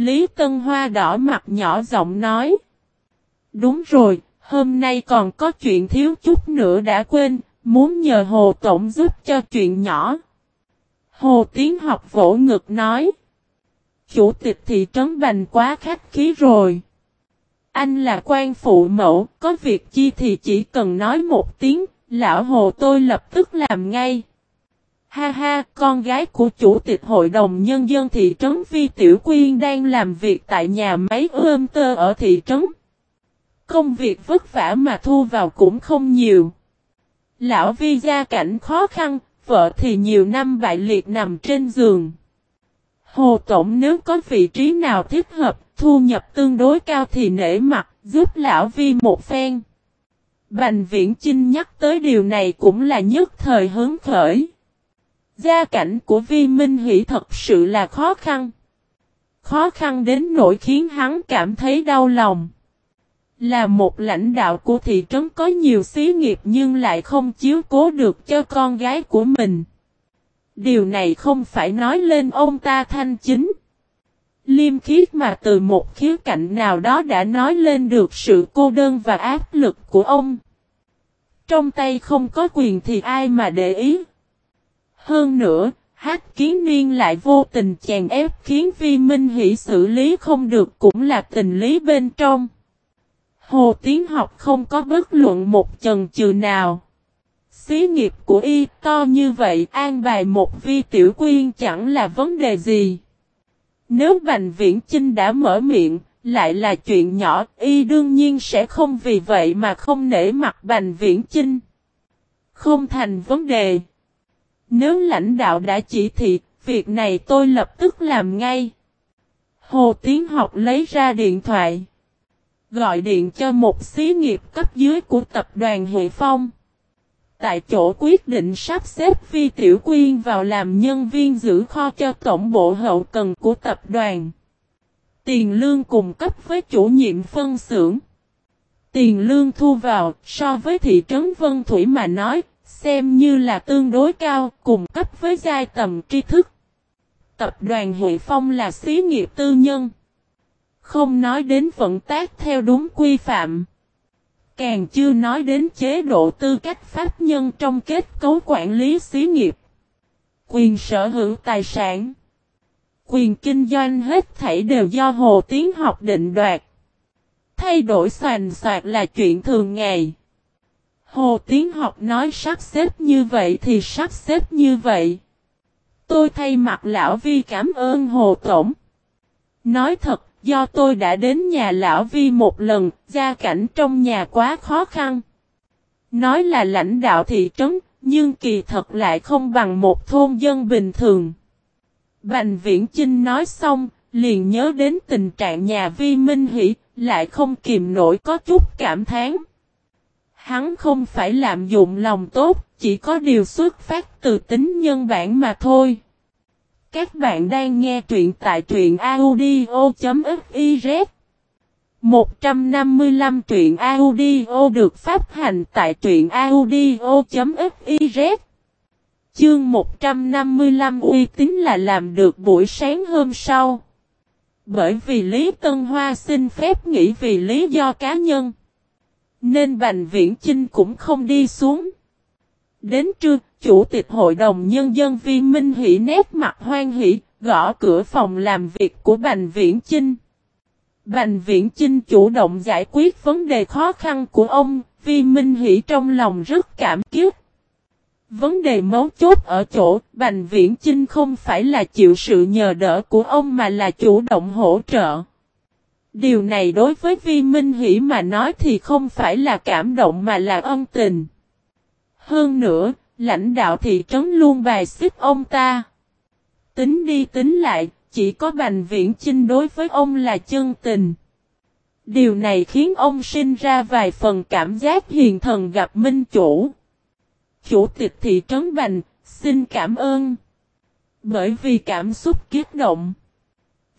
Lý Tân Hoa đỏ mặt nhỏ giọng nói. Đúng rồi, hôm nay còn có chuyện thiếu chút nữa đã quên, muốn nhờ Hồ Tổng giúp cho chuyện nhỏ. Hồ Tiến học vỗ ngực nói. Chủ tịch thị trấn Bành quá khách khí rồi. Anh là quan phụ mẫu, có việc chi thì chỉ cần nói một tiếng, lão Hồ tôi lập tức làm ngay. Ha ha, con gái của chủ tịch hội đồng nhân dân thị trấn Vi Tiểu Quyên đang làm việc tại nhà máy ươm tơ ở thị trấn. Công việc vất vả mà thu vào cũng không nhiều. Lão Vi gia cảnh khó khăn, vợ thì nhiều năm bại liệt nằm trên giường. Hồ Tổng nếu có vị trí nào thích hợp, thu nhập tương đối cao thì nể mặt, giúp lão Vi một phen. Bành Viễn Chinh nhắc tới điều này cũng là nhất thời hứng khởi. Gia cảnh của Vi Minh Hỷ thật sự là khó khăn. Khó khăn đến nỗi khiến hắn cảm thấy đau lòng. Là một lãnh đạo của thị trấn có nhiều xí nghiệp nhưng lại không chiếu cố được cho con gái của mình. Điều này không phải nói lên ông ta thanh chính. Liêm khiết mà từ một khía cạnh nào đó đã nói lên được sự cô đơn và áp lực của ông. Trong tay không có quyền thì ai mà để ý. Hơn nữa, hát kiến niên lại vô tình chèn ép khiến vi minh hỷ xử lý không được cũng là tình lý bên trong. Hồ Tiến học không có bất luận một chần chừ nào. Xí nghiệp của y to như vậy an bài một vi tiểu quyên chẳng là vấn đề gì. Nếu Bành Viễn Chinh đã mở miệng, lại là chuyện nhỏ, y đương nhiên sẽ không vì vậy mà không nể mặt Bành Viễn Chinh. Không thành vấn đề. Nếu lãnh đạo đã chỉ thị, việc này tôi lập tức làm ngay. Hồ Tiến học lấy ra điện thoại. Gọi điện cho một xí nghiệp cấp dưới của tập đoàn Hệ Phong. Tại chỗ quyết định sắp xếp Vi Tiểu Quyên vào làm nhân viên giữ kho cho tổng bộ hậu cần của tập đoàn. Tiền lương cùng cấp với chủ nhiệm phân xưởng. Tiền lương thu vào so với thị trấn Vân Thủy mà nói, xem như là tương đối cao, cùng cấp với giai tầm tri thức. Tập đoàn Hệ Phong là xí nghiệp tư nhân. Không nói đến vận tác theo đúng quy phạm. Càng chưa nói đến chế độ tư cách pháp nhân trong kết cấu quản lý xí nghiệp. Quyền sở hữu tài sản. Quyền kinh doanh hết thảy đều do Hồ Tiến học định đoạt. Thay đổi soàn soạt là chuyện thường ngày. Hồ Tiến học nói sắp xếp như vậy thì sắp xếp như vậy. Tôi thay mặt lão Vi cảm ơn Hồ Tổng. Nói thật, do tôi đã đến nhà lão Vi một lần, gia cảnh trong nhà quá khó khăn. Nói là lãnh đạo thị trấn, nhưng kỳ thật lại không bằng một thôn dân bình thường. Bành Viễn Chinh nói xong, liền nhớ đến tình trạng nhà Vi Minh Hỷ, lại không kìm nổi có chút cảm thán. Hắn không phải lạm dụng lòng tốt, chỉ có điều xuất phát từ tính nhân bản mà thôi. Các bạn đang nghe truyện tại truyện audio.fiz 155 truyện audio được phát hành tại truyện audio.fiz Chương 155 uy tín là làm được buổi sáng hôm sau. Bởi vì Lý Tân Hoa xin phép nghỉ vì lý do cá nhân. Nên Bành Viễn Chinh cũng không đi xuống. Đến trưa, Chủ tịch Hội đồng Nhân dân Vi Minh Hỷ nét mặt hoan hỷ, gõ cửa phòng làm việc của Bành Viễn Chinh. Bành Viễn Chinh chủ động giải quyết vấn đề khó khăn của ông, Vi Minh Hỷ trong lòng rất cảm kích. Vấn đề mấu chốt ở chỗ, Bành Viễn Chinh không phải là chịu sự nhờ đỡ của ông mà là chủ động hỗ trợ. Điều này đối với Vi Minh Hỷ mà nói thì không phải là cảm động mà là ân tình. Hơn nữa, lãnh đạo thị trấn luôn bài xích ông ta. Tính đi tính lại, chỉ có Bành Viễn Chinh đối với ông là chân tình. Điều này khiến ông sinh ra vài phần cảm giác hiền thần gặp minh chủ. Chủ tịch thị trấn Bành, xin cảm ơn. Bởi vì cảm xúc kiết động.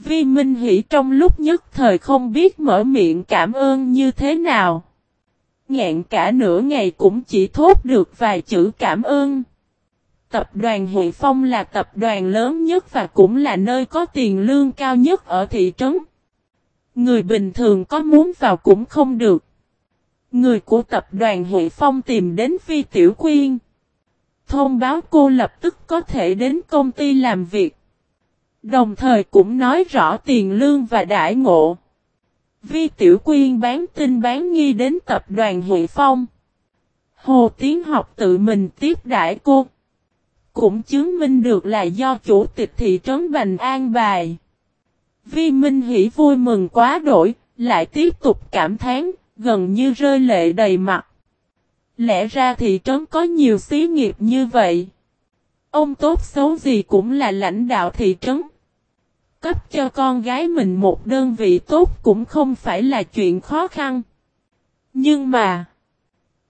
Vi Minh Hỷ trong lúc nhất thời không biết mở miệng cảm ơn như thế nào. Ngạn cả nửa ngày cũng chỉ thốt được vài chữ cảm ơn. Tập đoàn Hội Phong là tập đoàn lớn nhất và cũng là nơi có tiền lương cao nhất ở thị trấn. Người bình thường có muốn vào cũng không được. Người của tập đoàn Hội Phong tìm đến Phi Tiểu Quyên. Thông báo cô lập tức có thể đến công ty làm việc. Đồng thời cũng nói rõ tiền lương và đại ngộ. Vi Tiểu Quyên bán tin bán nghi đến tập đoàn Hội Phong. Hồ Tiến học tự mình tiếp đãi cô. Cũng chứng minh được là do chủ tịch thị trấn Bành An bài. Vi Minh Hỷ vui mừng quá đổi, lại tiếp tục cảm thán, gần như rơi lệ đầy mặt. Lẽ ra thị trấn có nhiều xí nghiệp như vậy. Ông tốt xấu gì cũng là lãnh đạo thị trấn. Cấp cho con gái mình một đơn vị tốt cũng không phải là chuyện khó khăn. Nhưng mà,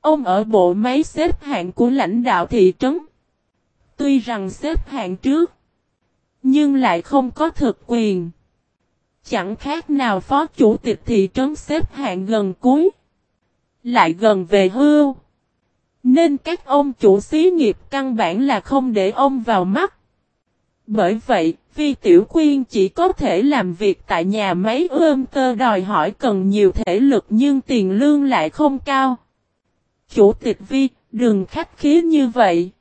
ông ở bộ máy xếp hạng của lãnh đạo thị trấn. Tuy rằng xếp hạng trước, nhưng lại không có thực quyền. Chẳng khác nào phó chủ tịch thị trấn xếp hạng gần cuối. Lại gần về hưu. Nên các ông chủ xí nghiệp căn bản là không để ông vào mắt. Bởi vậy, Vi Tiểu Quyên chỉ có thể làm việc tại nhà máy ươm tơ đòi hỏi cần nhiều thể lực nhưng tiền lương lại không cao. Chủ tịch Vi, đừng khách khí như vậy.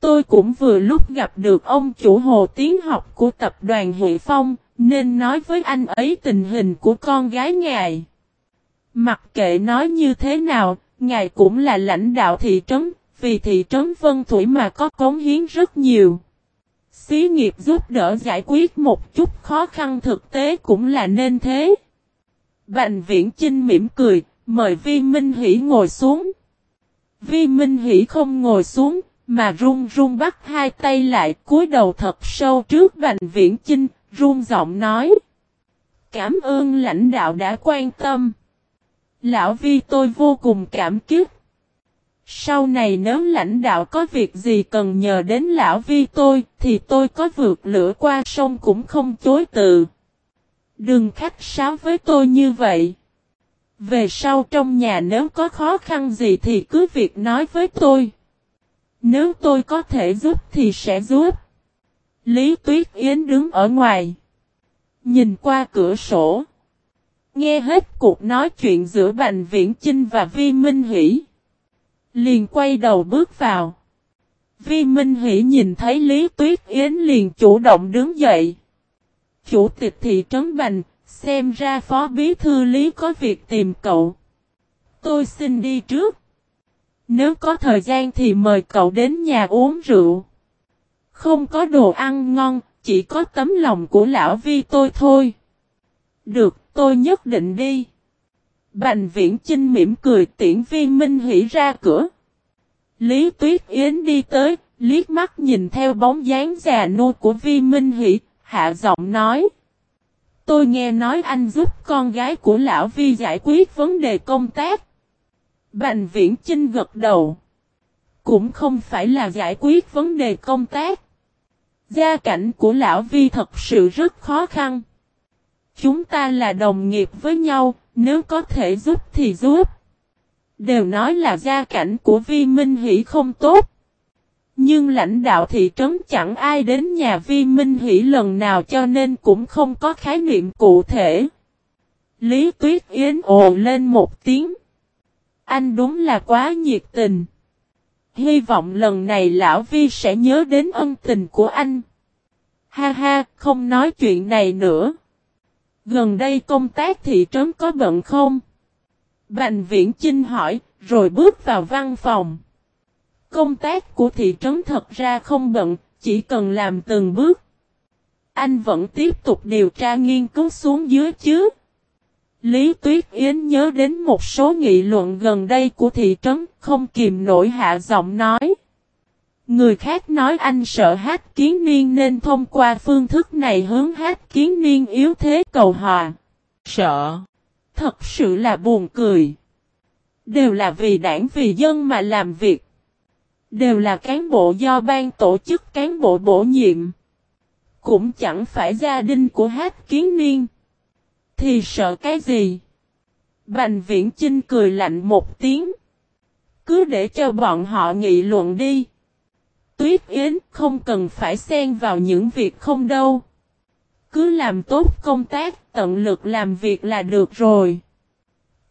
Tôi cũng vừa lúc gặp được ông chủ hồ tiến học của tập đoàn Huệ Phong, nên nói với anh ấy tình hình của con gái ngài. Mặc kệ nói như thế nào, ngài cũng là lãnh đạo thị trấn, vì thị trấn Vân Thủy mà có cống hiến rất nhiều. Xí nghiệp giúp đỡ giải quyết một chút khó khăn thực tế cũng là nên thế. Bành viễn Chinh mỉm cười, mời Vi Minh Hỷ ngồi xuống. Vi Minh Hỷ không ngồi xuống, mà run run bắt hai tay lại cúi đầu thật sâu trước Bành Viễn Chinh, run giọng nói. Cảm ơn lãnh đạo đã quan tâm. Lão Vi tôi vô cùng cảm kích. Sau này nếu lãnh đạo có việc gì cần nhờ đến lão Vi tôi, thì tôi có vượt lửa qua sông cũng không chối từ. Đừng khách sáo với tôi như vậy. Về sau trong nhà nếu có khó khăn gì thì cứ việc nói với tôi. Nếu tôi có thể giúp thì sẽ giúp. Lý Tuyết Yến đứng ở ngoài. Nhìn qua cửa sổ. Nghe hết cuộc nói chuyện giữa Bành Viễn Chinh và Vi Minh Hỷ. Liền quay đầu bước vào. Vi Minh Hỷ nhìn thấy Lý Tuyết Yến liền chủ động đứng dậy. Chủ tịch thị trấn Bành, xem ra phó bí thư Lý có việc tìm cậu. Tôi xin đi trước. Nếu có thời gian thì mời cậu đến nhà uống rượu. Không có đồ ăn ngon, chỉ có tấm lòng của lão vi tôi thôi. Được, tôi nhất định đi. Bành viễn Trinh mỉm cười tiễn vi minh hỉ ra cửa. Lý Tuyết Yến đi tới, liếc mắt nhìn theo bóng dáng già nua của vi minh Hỷ, hạ giọng nói. Tôi nghe nói anh giúp con gái của lão vi giải quyết vấn đề công tác. Bành viễn Trinh gật đầu. Cũng không phải là giải quyết vấn đề công tác. Gia cảnh của lão Vi thật sự rất khó khăn. Chúng ta là đồng nghiệp với nhau, nếu có thể giúp thì giúp. Đều nói là gia cảnh của Vi Minh Hỷ không tốt. Nhưng lãnh đạo thị trấn chẳng ai đến nhà Vi Minh Hỷ lần nào cho nên cũng không có khái niệm cụ thể. Lý Tuyết Yến ồ lên một tiếng. Anh đúng là quá nhiệt tình. Hy vọng lần này lão Vi sẽ nhớ đến ân tình của anh. Ha ha, không nói chuyện này nữa. Gần đây công tác thị trấn có bận không? Bành viễn Chinh hỏi, rồi bước vào văn phòng. Công tác của thị trấn thật ra không bận, chỉ cần làm từng bước. Anh vẫn tiếp tục điều tra nghiên cứu xuống dưới chứ. Lý Tuyết Yến nhớ đến một số nghị luận gần đây của thị trấn, không kìm nổi hạ giọng nói. Người khác nói anh sợ hát kiến niên nên thông qua phương thức này hướng hát kiến niên yếu thế cầu hòa. Sợ. Thật sự là buồn cười. Đều là vì đảng vì dân mà làm việc. Đều là cán bộ do ban tổ chức, cán bộ bổ nhiệm. Cũng chẳng phải gia đình của hát kiến niên. Thì sợ cái gì? Bành viễn Chinh cười lạnh một tiếng. Cứ để cho bọn họ nghị luận đi. Tuyết Yến không cần phải xen vào những việc không đâu. Cứ làm tốt công tác, tận lực làm việc là được rồi.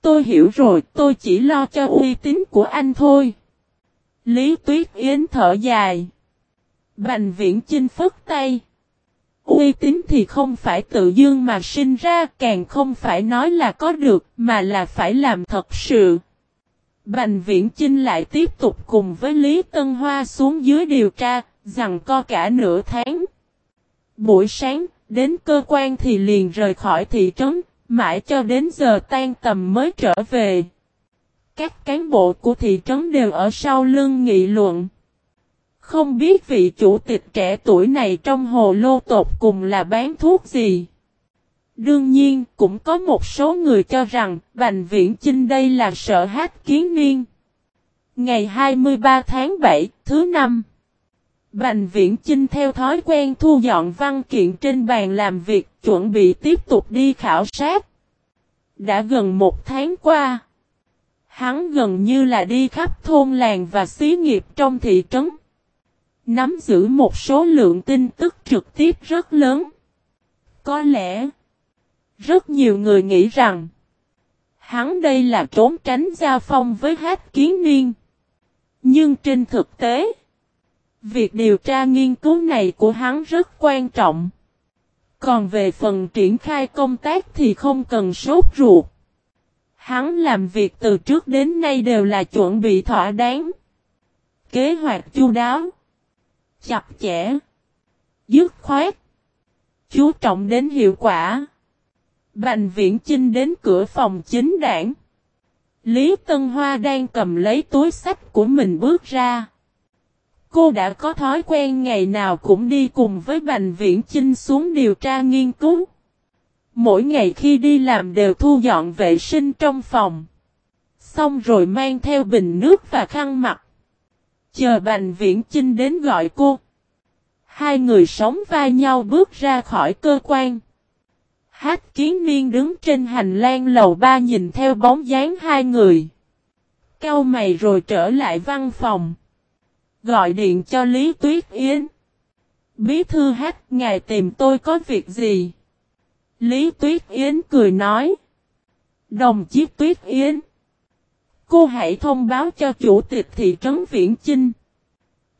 Tôi hiểu rồi, tôi chỉ lo cho uy tín của anh thôi. Lý Tuyết Yến thở dài. Bành viễn chinh phất tay. Uy tín thì không phải tự dương mà sinh ra, càng không phải nói là có được, mà là phải làm thật sự. Bành viễn chinh lại tiếp tục cùng với Lý Tân Hoa xuống dưới điều tra, rằng co cả nửa tháng. Buổi sáng, đến cơ quan thì liền rời khỏi thị trấn, mãi cho đến giờ tan tầm mới trở về. Các cán bộ của thị trấn đều ở sau lưng nghị luận. Không biết vị chủ tịch trẻ tuổi này trong hồ lô tột cùng là bán thuốc gì. Đương nhiên, cũng có một số người cho rằng, Bành Viễn Chinh đây là sợ hát kiến niên. Ngày 23 tháng 7, thứ năm. Bành Viễn Chinh theo thói quen thu dọn văn kiện trên bàn làm việc, chuẩn bị tiếp tục đi khảo sát. Đã gần một tháng qua. Hắn gần như là đi khắp thôn làng và xí nghiệp trong thị trấn. Nắm giữ một số lượng tin tức trực tiếp rất lớn. Có lẽ, rất nhiều người nghĩ rằng, hắn đây là trốn tránh giao phong với hát kiến niên. Nhưng trên thực tế, việc điều tra nghiên cứu này của hắn rất quan trọng. Còn về phần triển khai công tác thì không cần sốt ruột. Hắn làm việc từ trước đến nay đều là chuẩn bị thỏa đáng. Kế hoạch chu đáo. Chặt chẽ. Dứt khoát. Chú trọng đến hiệu quả. Bành viễn chinh đến cửa phòng chính đảng. Lý Tân Hoa đang cầm lấy túi sách của mình bước ra. Cô đã có thói quen ngày nào cũng đi cùng với Bành Viễn Chinh xuống điều tra nghiên cứu. Mỗi ngày khi đi làm đều thu dọn vệ sinh trong phòng. Xong rồi mang theo bình nước và khăn mặt. Chờ Bành Viễn Chinh đến gọi cô. Hai người sống vai nhau bước ra khỏi cơ quan. Hát kiến niên đứng trên hành lang lầu ba nhìn theo bóng dáng hai người. Cao mày rồi trở lại văn phòng. Gọi điện cho Lý Tuyết Yến. Bí thư hát, ngài tìm tôi có việc gì? Lý Tuyết Yến cười nói. Đồng chí Tuyết Yến. Cô hãy thông báo cho chủ tịch thị trấn Viễn Chinh.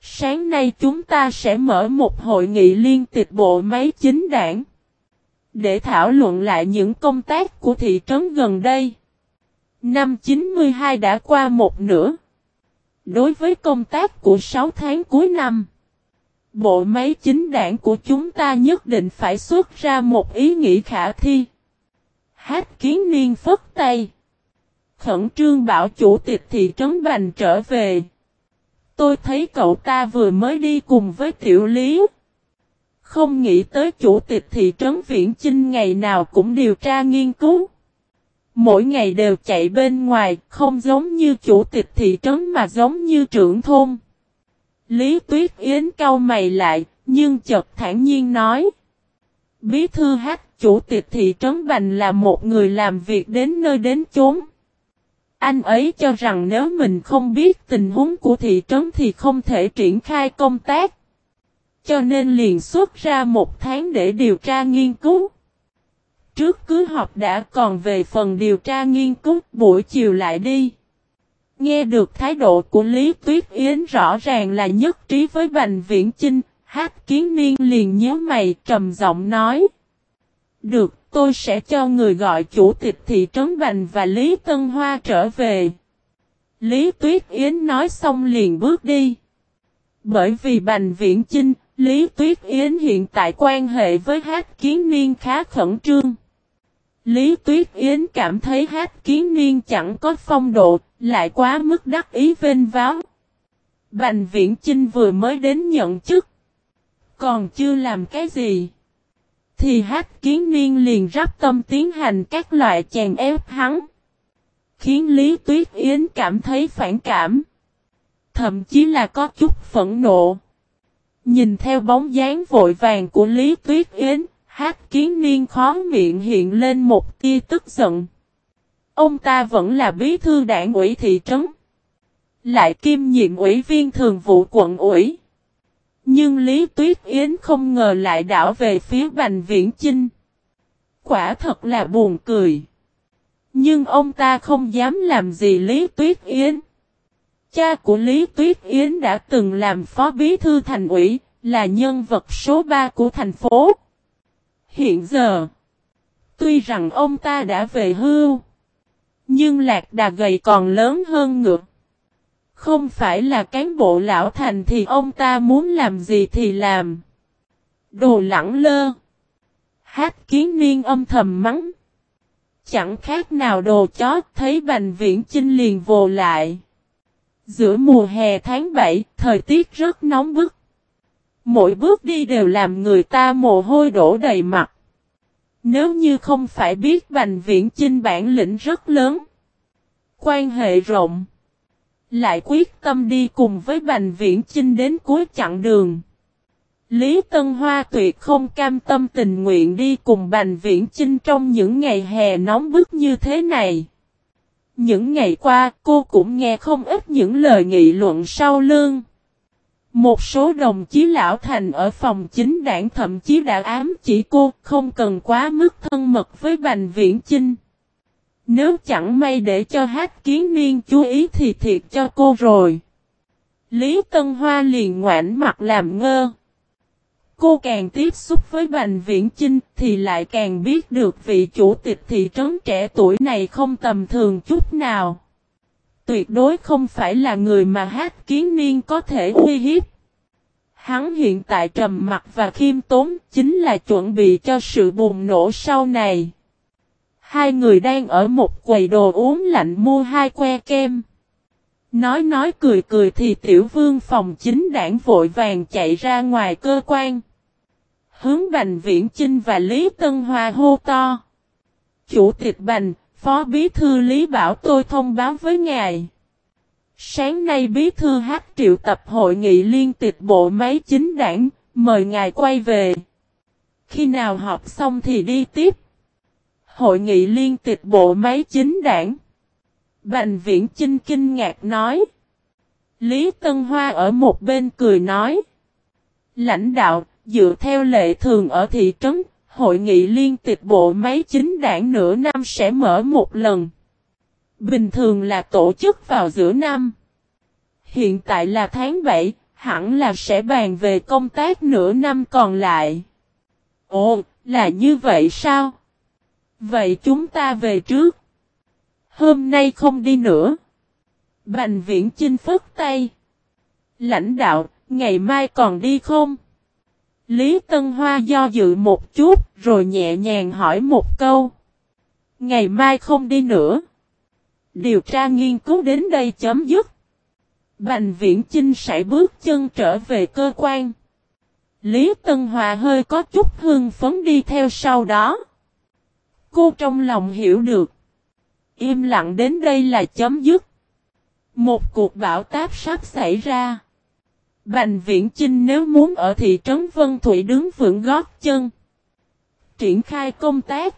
Sáng nay chúng ta sẽ mở một hội nghị liên tịch bộ máy chính đảng. Để thảo luận lại những công tác của thị trấn gần đây. Năm 92 đã qua một nửa. Đối với công tác của 6 tháng cuối năm, bộ máy chính đảng của chúng ta nhất định phải xuất ra một ý nghĩ khả thi. Hát kiến niên phất tay. Khẩn trương bảo chủ tịch thị trấn Bành trở về. Tôi thấy cậu ta vừa mới đi cùng với tiểu lý. Không nghĩ tới chủ tịch thị trấn Viễn Chinh ngày nào cũng điều tra nghiên cứu. Mỗi ngày đều chạy bên ngoài, không giống như chủ tịch thị trấn mà giống như trưởng thôn. Lý Tuyết Yến cau mày lại, nhưng chợt thản nhiên nói. Bí thư hát, chủ tịch thị trấn Bành là một người làm việc đến nơi đến chốn. Anh ấy cho rằng nếu mình không biết tình huống của thị trấn thì không thể triển khai công tác. Cho nên liền xuất ra một tháng để điều tra nghiên cứu. Trước cứ họp đã còn về phần điều tra nghiên cứu buổi chiều lại đi. Nghe được thái độ của Lý Tuyết Yến rõ ràng là nhất trí với Bành Viễn Chinh, hát kiến niên liền nhớ mày trầm giọng nói. Được, tôi sẽ cho người gọi chủ tịch thị trấn Bành và Lý Tân Hoa trở về. Lý Tuyết Yến nói xong liền bước đi. Bởi vì Bành Viễn Chinh, Lý Tuyết Yến hiện tại quan hệ với hát kiến niên khá khẩn trương. Lý Tuyết Yến cảm thấy hát kiến niên chẳng có phong độ, lại quá mức đắc ý vênh váo. Bành Viễn Chinh vừa mới đến nhận chức. Còn chưa làm cái gì. Thì hát kiến niên liền rắp tâm tiến hành các loại chèn ép hắn. Khiến Lý Tuyết Yến cảm thấy phản cảm. Thậm chí là có chút phẫn nộ. Nhìn theo bóng dáng vội vàng của Lý Tuyết Yến, hát kiến niên khó miệng hiện lên một tia tức giận. Ông ta vẫn là bí thư đảng ủy thị trấn. Lại kiêm nhiệm ủy viên thường vụ quận ủy. Nhưng Lý Tuyết Yến không ngờ lại đảo về phía Bành Viễn Chinh. Quả thật là buồn cười. Nhưng ông ta không dám làm gì Lý Tuyết Yến. Cha của Lý Tuyết Yến đã từng làm phó bí thư thành ủy, là nhân vật số 3 của thành phố. Hiện giờ, tuy rằng ông ta đã về hưu, nhưng lạc đà gầy còn lớn hơn ngược. Không phải là cán bộ lão thành thì ông ta muốn làm gì thì làm. Đồ lẳng lơ. Hát kiến niên âm thầm mắng. Chẳng khác nào đồ chó thấy bành viễn chinh liền vồ lại. Giữa mùa hè tháng 7, thời tiết rất nóng bức. Mỗi bước đi đều làm người ta mồ hôi đổ đầy mặt. Nếu như không phải biết Bành Viễn Chinh bản lĩnh rất lớn, quan hệ rộng, lại quyết tâm đi cùng với Bành Viễn Chinh đến cuối chặng đường. Lý Tân Hoa tuyệt không cam tâm tình nguyện đi cùng Bành Viễn Chinh trong những ngày hè nóng bức như thế này. Những ngày qua, cô cũng nghe không ít những lời nghị luận sau lương. Một số đồng chí lão thành ở phòng chính đảng thậm chí đã ám chỉ cô, không cần quá mức thân mật với Bành Viễn Chinh. Nếu chẳng may để cho hát kiến niên chú ý thì thiệt cho cô rồi. Lý Tân Hoa liền ngoãn mặt làm ngơ. Cô càng tiếp xúc với Bành Viễn Chinh thì lại càng biết được vị chủ tịch thị trấn trẻ tuổi này không tầm thường chút nào. Tuyệt đối không phải là người mà hát kiến niên có thể uy hiếp. Hắn hiện tại trầm mặt và khiêm tốn chính là chuẩn bị cho sự bùng nổ sau này. Hai người đang ở một quầy đồ uống lạnh mua hai que kem. Nói nói cười cười thì tiểu vương phòng chính đảng vội vàng chạy ra ngoài cơ quan. Hướng Bành Viễn Chinh và Lý Tân Hoa hô to. Chủ tịch Bành, Phó Bí Thư Lý Bảo tôi thông báo với ngài. Sáng nay Bí Thư Hát triệu tập hội nghị liên tịch bộ máy chính đảng, mời ngài quay về. Khi nào họp xong thì đi tiếp. Hội nghị liên tịch bộ máy chính đảng. Bành Viễn Chinh kinh ngạc nói. Lý Tân Hoa ở một bên cười nói. Lãnh đạo, dựa theo lệ thường ở thị trấn, hội nghị liên tịch bộ máy chính đảng nửa năm sẽ mở một lần. Bình thường là tổ chức vào giữa năm. Hiện tại là tháng 7, hẳn là sẽ bàn về công tác nửa năm còn lại. Ồ, là như vậy sao? Vậy chúng ta về trước. Hôm nay không đi nữa. Bành viễn chinh phức tay. Lãnh đạo, ngày mai còn đi không? Lý Tân Hoa do dự một chút, rồi nhẹ nhàng hỏi một câu. Ngày mai không đi nữa. Điều tra nghiên cứu đến đây chấm dứt. Bành viễn chinh sẽ bước chân trở về cơ quan. Lý Tân Hòa hơi có chút hương phấn đi theo sau đó. Cô trong lòng hiểu được. Im lặng đến đây là chấm dứt. Một cuộc bão táp sắp xảy ra. Bành viễn chinh nếu muốn ở thị trấn Vân Thủy đứng vững gót chân. Triển khai công tác.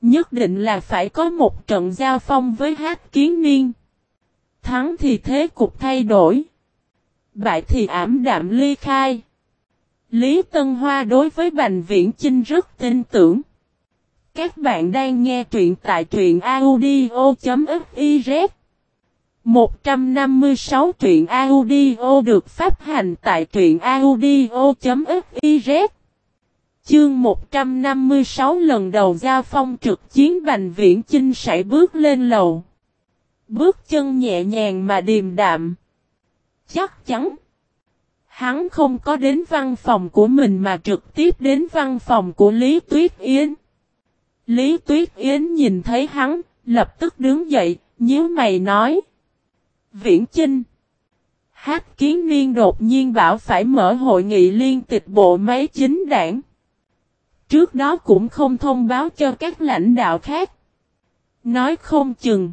Nhất định là phải có một trận giao phong với hát kiến niên. Thắng thì thế cục thay đổi. Bại thì ảm đạm ly khai. Lý Tân Hoa đối với Bành Viễn Chinh rất tin tưởng. Các bạn đang nghe truyện tại truyện audio.fiz 156 truyện audio được phát hành tại truyện audio.fiz Chương 156 lần đầu giao phong trực chiến Bành Viễn Chinh sải bước lên lầu. Bước chân nhẹ nhàng mà điềm đạm. Chắc chắn. Hắn không có đến văn phòng của mình mà trực tiếp đến văn phòng của Lý Tuyết Yến. Lý Tuyết Yến nhìn thấy hắn, lập tức đứng dậy, nhíu mày nói. Viễn Chinh. Hát kiến niên đột nhiên bảo phải mở hội nghị liên tịch bộ máy chính đảng. Trước đó cũng không thông báo cho các lãnh đạo khác. Nói không chừng.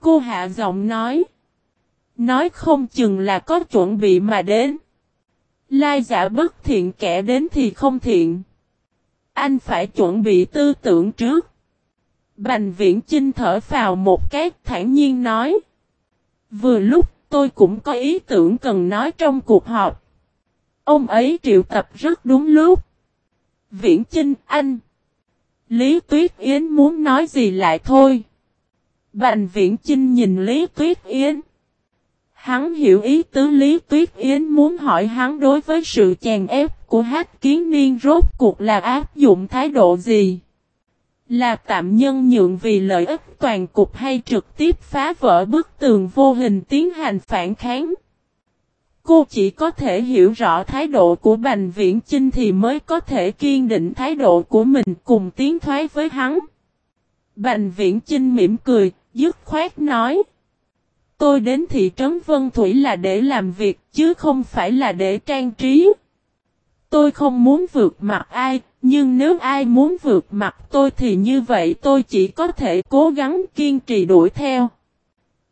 Cô hạ giọng nói. Nói không chừng là có chuẩn bị mà đến. Lai giả bất thiện, kẻ đến thì không thiện. Anh phải chuẩn bị tư tưởng trước. Bành viễn Trinh thở vào một cái, thản nhiên nói. Vừa lúc tôi cũng có ý tưởng cần nói trong cuộc họp. Ông ấy triệu tập rất đúng lúc. Viễn Chinh, anh. Lý Tuyết Yến muốn nói gì lại thôi. Bành Viễn Chinh nhìn Lý Tuyết Yến. Hắn hiểu ý tứ Lý Tuyết Yến muốn hỏi hắn đối với sự chèn ép của hát kiến niên rốt cuộc là áp dụng thái độ gì. Là tạm nhân nhượng vì lợi ích toàn cục hay trực tiếp phá vỡ bức tường vô hình tiến hành phản kháng. Cô chỉ có thể hiểu rõ thái độ của Bành Viễn Chinh thì mới có thể kiên định thái độ của mình cùng tiến thoái với hắn. Bành Viễn Chinh mỉm cười, dứt khoát nói. Tôi đến thị trấn Vân Thủy là để làm việc chứ không phải là để trang trí. Tôi không muốn vượt mặt ai, nhưng nếu ai muốn vượt mặt tôi thì như vậy tôi chỉ có thể cố gắng kiên trì đuổi theo.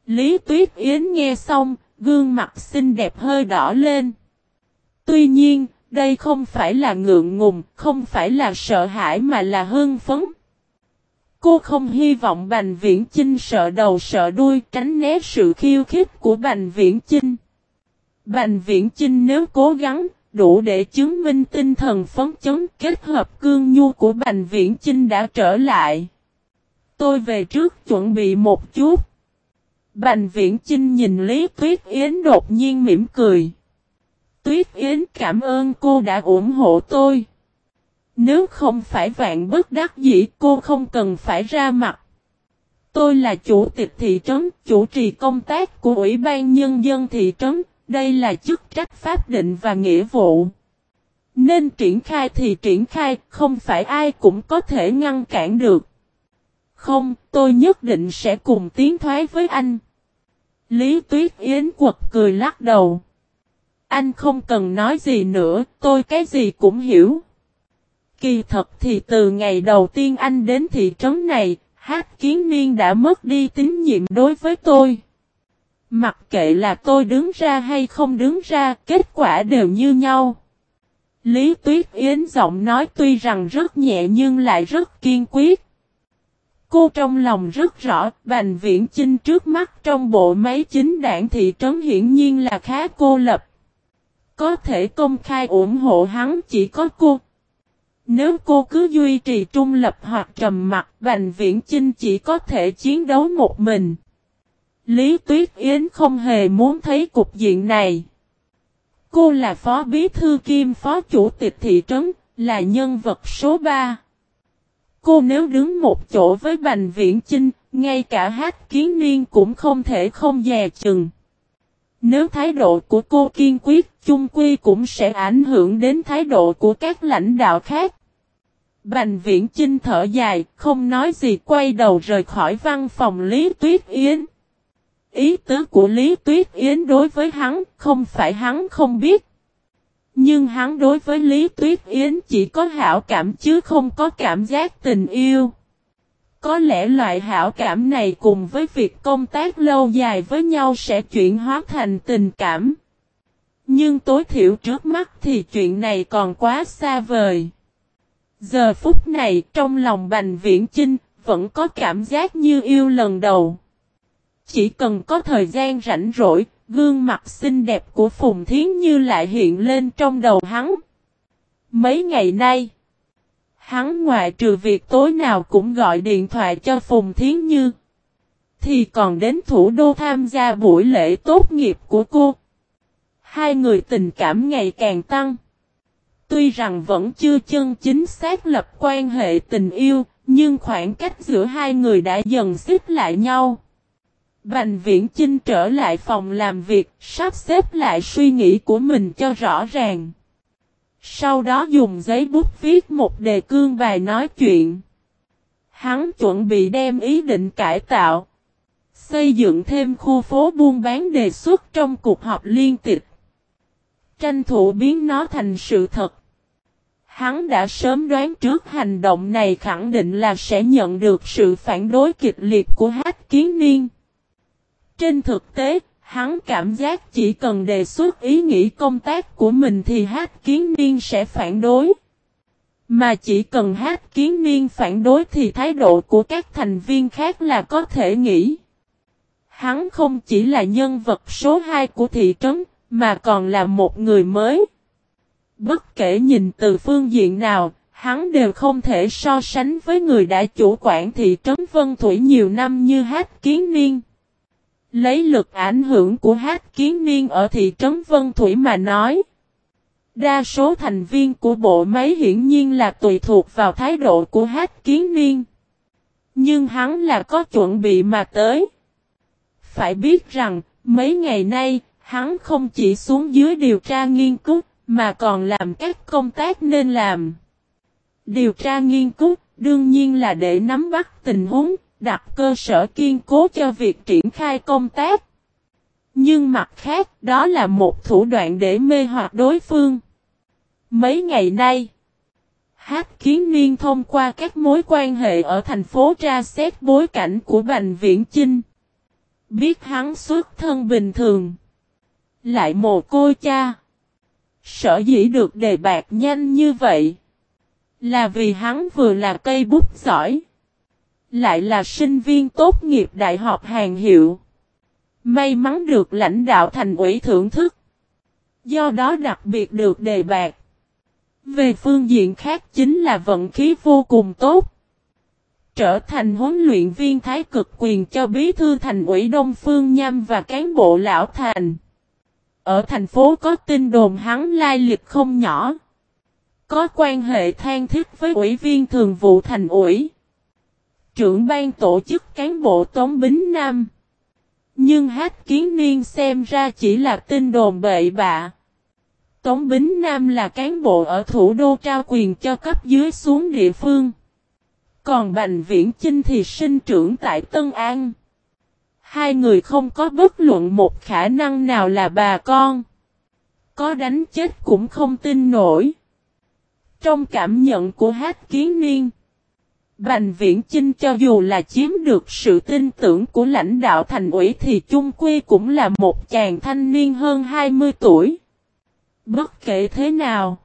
Lý Tuyết Yến nghe xong, gương mặt xinh đẹp hơi đỏ lên. Tuy nhiên, đây không phải là ngượng ngùng, không phải là sợ hãi mà là hưng phấn. Cô không hy vọng Bành Viễn Chinh sợ đầu sợ đuôi tránh né sự khiêu khích của Bành Viễn Chinh. Bành Viễn Chinh nếu cố gắng, đủ để chứng minh tinh thần phấn chấn kết hợp cương nhu của Bành Viễn Chinh đã trở lại. Tôi về trước chuẩn bị một chút. Bành Viễn Chinh nhìn Lý Tuyết Yến đột nhiên mỉm cười. Tuyết Yến cảm ơn cô đã ủng hộ tôi. Nếu không phải vạn bất đắc dĩ cô không cần phải ra mặt. Tôi là chủ tịch thị trấn, chủ trì công tác của Ủy ban Nhân dân thị trấn, đây là chức trách pháp định và nghĩa vụ. Nên triển khai thì triển khai, không phải ai cũng có thể ngăn cản được. Không, tôi nhất định sẽ cùng tiến thoái với anh. Lý Tuyết Yến quật cười lắc đầu. Anh không cần nói gì nữa, tôi cái gì cũng hiểu. Kỳ thật thì từ ngày đầu tiên anh đến thị trấn này, hát kiến niên đã mất đi tín nhiệm đối với tôi. Mặc kệ là tôi đứng ra hay không đứng ra, kết quả đều như nhau. Lý Tuyết Yến giọng nói tuy rằng rất nhẹ nhưng lại rất kiên quyết. Cô trong lòng rất rõ, Bành Viễn Chinh trước mắt trong bộ máy chính đảng thị trấn hiển nhiên là khá cô lập. Có thể công khai ủng hộ hắn chỉ có cô. Nếu cô cứ duy trì trung lập hoặc trầm mặt, Bành Viễn Chinh chỉ có thể chiến đấu một mình. Lý Tuyết Yến không hề muốn thấy cục diện này. Cô là phó bí thư kim phó chủ tịch thị trấn, là nhân vật số 3. Cô nếu đứng một chỗ với Bành Viễn Chinh, ngay cả hát kiến niên cũng không thể không dè chừng. Nếu thái độ của cô kiên quyết, chung quy cũng sẽ ảnh hưởng đến thái độ của các lãnh đạo khác. Bành Viễn Chinh thở dài, không nói gì quay đầu rời khỏi văn phòng Lý Tuyết Yến. Ý tứ của Lý Tuyết Yến đối với hắn, không phải hắn không biết. Nhưng hắn đối với Lý Tuyết Yến chỉ có hảo cảm chứ không có cảm giác tình yêu. Có lẽ loại hảo cảm này cùng với việc công tác lâu dài với nhau sẽ chuyển hóa thành tình cảm. Nhưng tối thiểu trước mắt thì chuyện này còn quá xa vời. Giờ phút này trong lòng Bành Viễn Chinh vẫn có cảm giác như yêu lần đầu. Chỉ cần có thời gian rảnh rỗi, gương mặt xinh đẹp của Phùng Thiến Như lại hiện lên trong đầu hắn. Mấy ngày nay, hắn ngoại trừ việc tối nào cũng gọi điện thoại cho Phùng Thiến Như, thì còn đến thủ đô tham gia buổi lễ tốt nghiệp của cô. Hai người tình cảm ngày càng tăng. Tuy rằng vẫn chưa chân chính xác lập quan hệ tình yêu, nhưng khoảng cách giữa hai người đã dần xích lại nhau. Bành viễn Chinh trở lại phòng làm việc, sắp xếp lại suy nghĩ của mình cho rõ ràng. Sau đó dùng giấy bút viết một đề cương bài nói chuyện. Hắn chuẩn bị đem ý định cải tạo. Xây dựng thêm khu phố buôn bán đề xuất trong cuộc họp liên tịch. Tranh thủ biến nó thành sự thật. Hắn đã sớm đoán trước hành động này khẳng định là sẽ nhận được sự phản đối kịch liệt của hát kiến niên. Trên thực tế, hắn cảm giác chỉ cần đề xuất ý nghĩ công tác của mình thì hát kiến niên sẽ phản đối. Mà chỉ cần hát kiến niên phản đối thì thái độ của các thành viên khác là có thể nghĩ. Hắn không chỉ là nhân vật số 2 của thị trấn, mà còn là một người mới. Bất kể nhìn từ phương diện nào, hắn đều không thể so sánh với người đã chủ quản thị trấn Vân Thủy nhiều năm như Hát Kiến Niên. Lấy lực ảnh hưởng của Hát Kiến Niên ở thị trấn Vân Thủy mà nói. Đa số thành viên của bộ máy hiển nhiên là tùy thuộc vào thái độ của Hát Kiến Niên. Nhưng hắn là có chuẩn bị mà tới. Phải biết rằng, mấy ngày nay, hắn không chỉ xuống dưới điều tra nghiên cứu, mà còn làm các công tác nên làm. Điều tra nghiên cứu, đương nhiên là để nắm bắt tình huống, đặt cơ sở kiên cố cho việc triển khai công tác. Nhưng mặt khác, đó là một thủ đoạn để mê hoặc đối phương. Mấy ngày nay, Hát Kiến Niên thông qua các mối quan hệ ở thành phố ra xét bối cảnh của Bành Viễn Chinh. Biết hắn xuất thân bình thường. Lại mồ côi cha. Sở dĩ được đề bạc nhanh như vậy. Là vì hắn vừa là cây bút giỏi. Lại là sinh viên tốt nghiệp đại học hàng hiệu. May mắn được lãnh đạo thành ủy thưởng thức. Do đó đặc biệt được đề bạc. Về phương diện khác chính là vận khí vô cùng tốt. Trở thành huấn luyện viên thái cực quyền cho bí thư thành ủy Đông Phương Nham và cán bộ lão thành. Ở thành phố có tin đồn hắn lai lịch không nhỏ. Có quan hệ than thiết với ủy viên thường vụ thành ủy. Trưởng ban tổ chức cán bộ Tống Bính Nam. Nhưng hát kiến niên xem ra chỉ là tin đồn bậy bạ. Tống Bính Nam là cán bộ ở thủ đô trao quyền cho cấp dưới xuống địa phương. Còn Bành Viễn Chinh thì sinh trưởng tại Tân An. Hai người không có bất luận một khả năng nào là bà con. Có đánh chết cũng không tin nổi. Trong cảm nhận của hát kiến niên. Bành viễn chinh cho dù là chiếm được sự tin tưởng của lãnh đạo thành ủy thì chung quy cũng là một chàng thanh niên hơn 20 tuổi. Bất kể thế nào,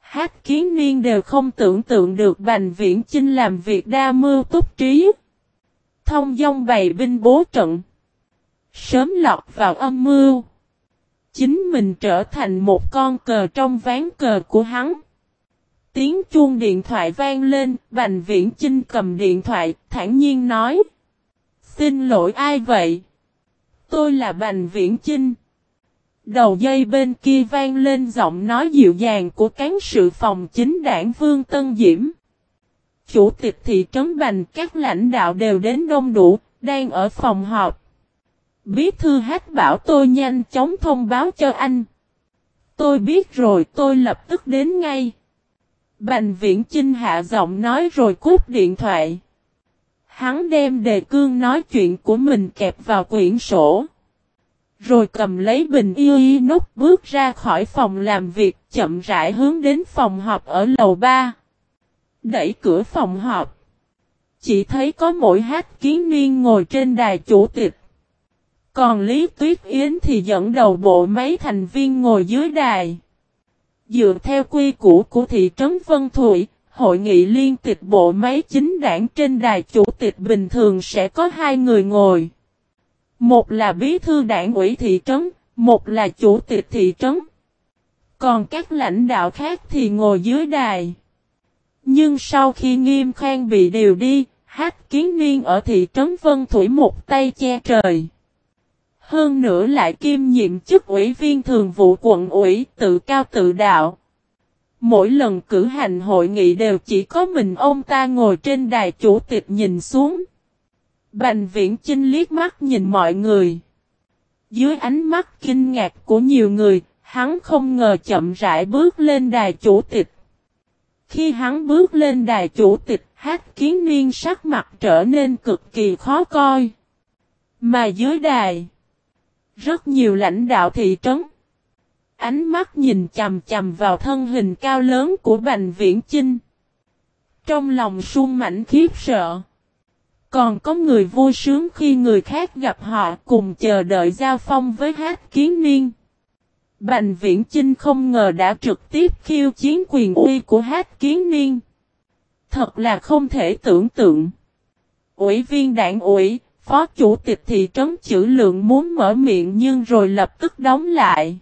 hát kiến niên đều không tưởng tượng được Bành Viễn Chinh làm việc đa mưu túc trí. Thông dong bày binh bố trận. Sớm lọt vào âm mưu. Chính mình trở thành một con cờ trong ván cờ của hắn. Tiếng chuông điện thoại vang lên, Bành Viễn Chinh cầm điện thoại, thản nhiên nói. Xin lỗi ai vậy? Tôi là Bành Viễn Chinh. Đầu dây bên kia vang lên giọng nói dịu dàng của cán sự phòng chính đảng Vương Tân Diễm. Chủ tịch thị trấn Bành các lãnh đạo đều đến đông đủ, đang ở phòng họp. Bí thư hát bảo tôi nhanh chóng thông báo cho anh. Tôi biết rồi tôi lập tức đến ngay. Bành viễn Trinh hạ giọng nói rồi cút điện thoại. Hắn đem đề cương nói chuyện của mình kẹp vào quyển sổ. Rồi cầm lấy bình yêu y nút bước ra khỏi phòng làm việc, chậm rãi hướng đến phòng họp ở lầu 3. Đẩy cửa phòng họp. Chỉ thấy có mỗi hát kiến niên ngồi trên đài chủ tịch. Còn Lý Tuyết Yến thì dẫn đầu bộ mấy thành viên ngồi dưới đài. Dựa theo quy củ của thị trấn Vân Thụy, hội nghị liên tịch bộ máy chính đảng trên đài chủ tịch bình thường sẽ có hai người ngồi. Một là bí thư đảng ủy thị trấn, một là chủ tịch thị trấn. Còn các lãnh đạo khác thì ngồi dưới đài. Nhưng sau khi Nghiêm Khang bị điều đi, Hát Kiến Niên ở thị trấn Vân Thủy một tay che trời. Hơn nữa lại kiêm nhiệm chức ủy viên thường vụ quận ủy tự cao tự đạo. Mỗi lần cử hành hội nghị đều chỉ có mình ông ta ngồi trên đài chủ tịch nhìn xuống. Bành viễn chinh liếc mắt nhìn mọi người. Dưới ánh mắt kinh ngạc của nhiều người, hắn không ngờ chậm rãi bước lên đài chủ tịch. Khi hắn bước lên đài chủ tịch, hát kiến niên sắc mặt trở nên cực kỳ khó coi. Mà dưới đài, rất nhiều lãnh đạo thị trấn. Ánh mắt nhìn chầm chầm vào thân hình cao lớn của Bành Viễn Chinh. Trong lòng sung mảnh khiếp sợ. Còn có người vui sướng khi người khác gặp họ cùng chờ đợi giao phong với hát kiến niên. Bành Viễn Chinh không ngờ đã trực tiếp khiêu chiến quyền uy của hát kiến niên. Thật là không thể tưởng tượng. Ủy viên đảng ủy, phó chủ tịch thị trấn chữ lượng muốn mở miệng nhưng rồi lập tức đóng lại.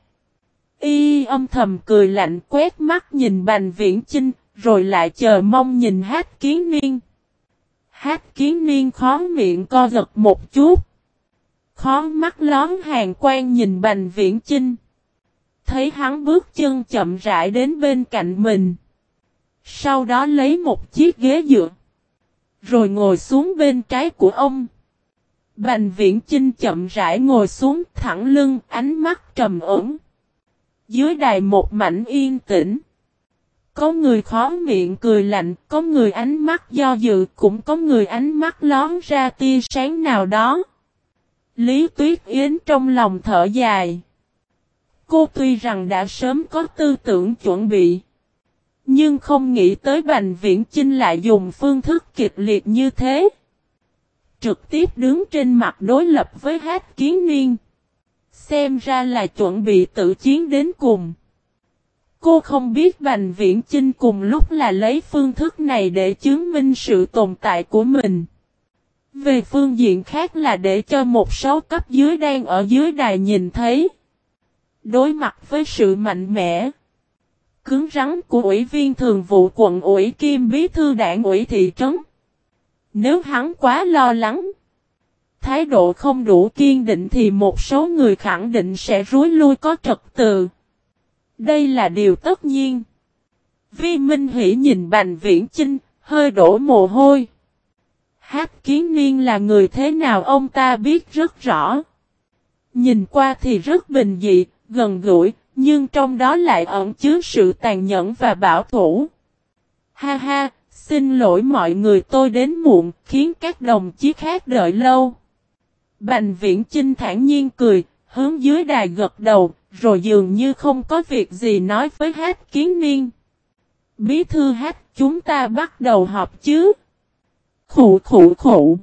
Y âm thầm cười lạnh quét mắt nhìn Bành Viễn Chinh, rồi lại chờ mong nhìn hát kiến niên. Hát kiến niên khó miệng co giật một chút. Khó mắt lón hàng quan nhìn Bành Viễn Chinh. Thấy hắn bước chân chậm rãi đến bên cạnh mình. Sau đó lấy một chiếc ghế dựa. Rồi ngồi xuống bên trái của ông. Bành viễn Trinh chậm rãi ngồi xuống thẳng lưng ánh mắt trầm ổn. Dưới đài một mảnh yên tĩnh. Có người khó miệng cười lạnh, có người ánh mắt do dự, cũng có người ánh mắt lón ra tia sáng nào đó. Lý Tuyết Yến trong lòng thở dài. Cô tuy rằng đã sớm có tư tưởng chuẩn bị. Nhưng không nghĩ tới Bành Viễn Chinh lại dùng phương thức kịch liệt như thế. Trực tiếp đứng trên mặt đối lập với hát kiến niên. Xem ra là chuẩn bị tự chiến đến cùng. Cô không biết Bành Viễn Chinh cùng lúc là lấy phương thức này để chứng minh sự tồn tại của mình. Về phương diện khác là để cho một số cấp dưới đang ở dưới đài nhìn thấy. Đối mặt với sự mạnh mẽ, cứng rắn của ủy viên thường vụ quận ủy Kim Bí Thư Đảng ủy thị trấn. Nếu hắn quá lo lắng, thái độ không đủ kiên định thì một số người khẳng định sẽ rối lui có trật tự. Đây là điều tất nhiên. Vi Minh Hỷ nhìn Bành Viễn Chinh, hơi đổ mồ hôi. Hát kiến niên là người thế nào ông ta biết rất rõ. Nhìn qua thì rất bình dị, gần gũi, nhưng trong đó lại ẩn chứa sự tàn nhẫn và bảo thủ. Ha ha, xin lỗi mọi người tôi đến muộn, khiến các đồng chí khác đợi lâu. Bành viễn Trinh thản nhiên cười, hướng dưới đài gật đầu, rồi dường như không có việc gì nói với hát kiến niên. Bí thư hát chúng ta bắt đầu họp chứ. Khủ khủ khủ.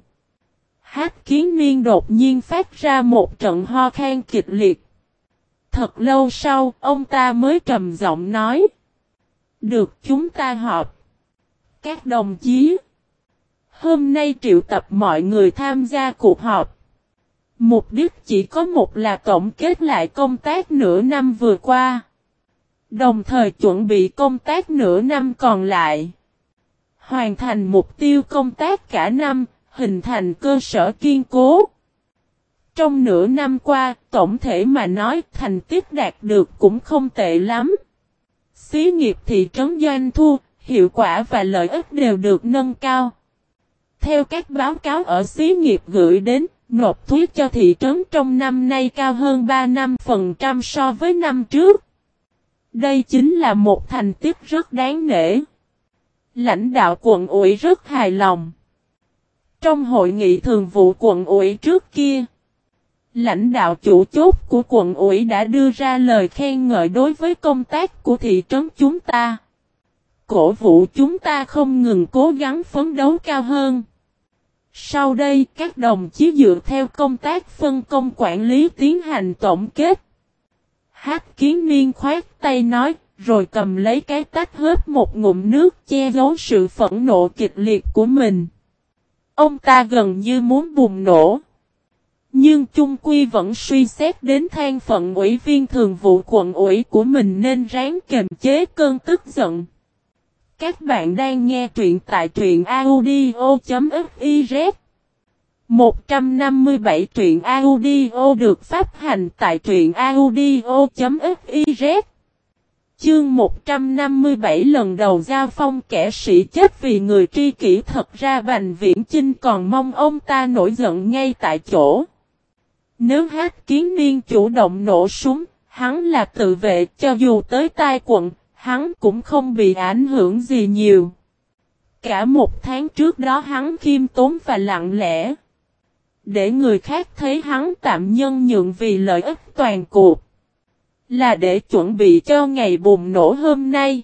Hát kiến niên đột nhiên phát ra một trận ho khan kịch liệt. Thật lâu sau, ông ta mới trầm giọng nói. Được chúng ta họp. Các đồng chí. Hôm nay triệu tập mọi người tham gia cuộc họp. Mục đích chỉ có một là tổng kết lại công tác nửa năm vừa qua. Đồng thời chuẩn bị công tác nửa năm còn lại. Hoàn thành mục tiêu công tác cả năm, hình thành cơ sở kiên cố. Trong nửa năm qua, tổng thể mà nói thành tích đạt được cũng không tệ lắm. Xí nghiệp thị trấn doanh thu, hiệu quả và lợi ích đều được nâng cao. Theo các báo cáo ở xí nghiệp gửi đến, nộp thuế cho thị trấn trong năm nay cao hơn 3-5% so với năm trước. Đây chính là một thành tích rất đáng nể. Lãnh đạo quận ủy rất hài lòng. Trong hội nghị thường vụ quận ủy trước kia, Lãnh đạo chủ chốt của quận ủy đã đưa ra lời khen ngợi đối với công tác của thị trấn chúng ta. Cổ vũ chúng ta không ngừng cố gắng phấn đấu cao hơn. Sau đây các đồng chí dựa theo công tác phân công quản lý tiến hành tổng kết. Hát kiến niên khoát tay nói, rồi cầm lấy cái tách hớp một ngụm nước che giấu sự phẫn nộ kịch liệt của mình. Ông ta gần như muốn bùng nổ. Nhưng chung quy vẫn suy xét đến than phận ủy viên thường vụ quận ủy của mình nên ráng kềm chế cơn tức giận. Các bạn đang nghe truyện tại truyện audio.fiz 157 truyện audio được phát hành tại truyện audio.fiz Chương 157 lần đầu giao phong kẻ sĩ chết vì người tri kỷ thật ra Bành Viễn Chinh còn mong ông ta nổi giận ngay tại chỗ. Nếu hát kiến niên chủ động nổ súng, hắn là tự vệ cho dù tới tai quận, hắn cũng không bị ảnh hưởng gì nhiều. Cả một tháng trước đó hắn khiêm tốn và lặng lẽ. Để người khác thấy hắn tạm nhân nhượng vì lợi ích toàn cuộc. Là để chuẩn bị cho ngày bùng nổ hôm nay.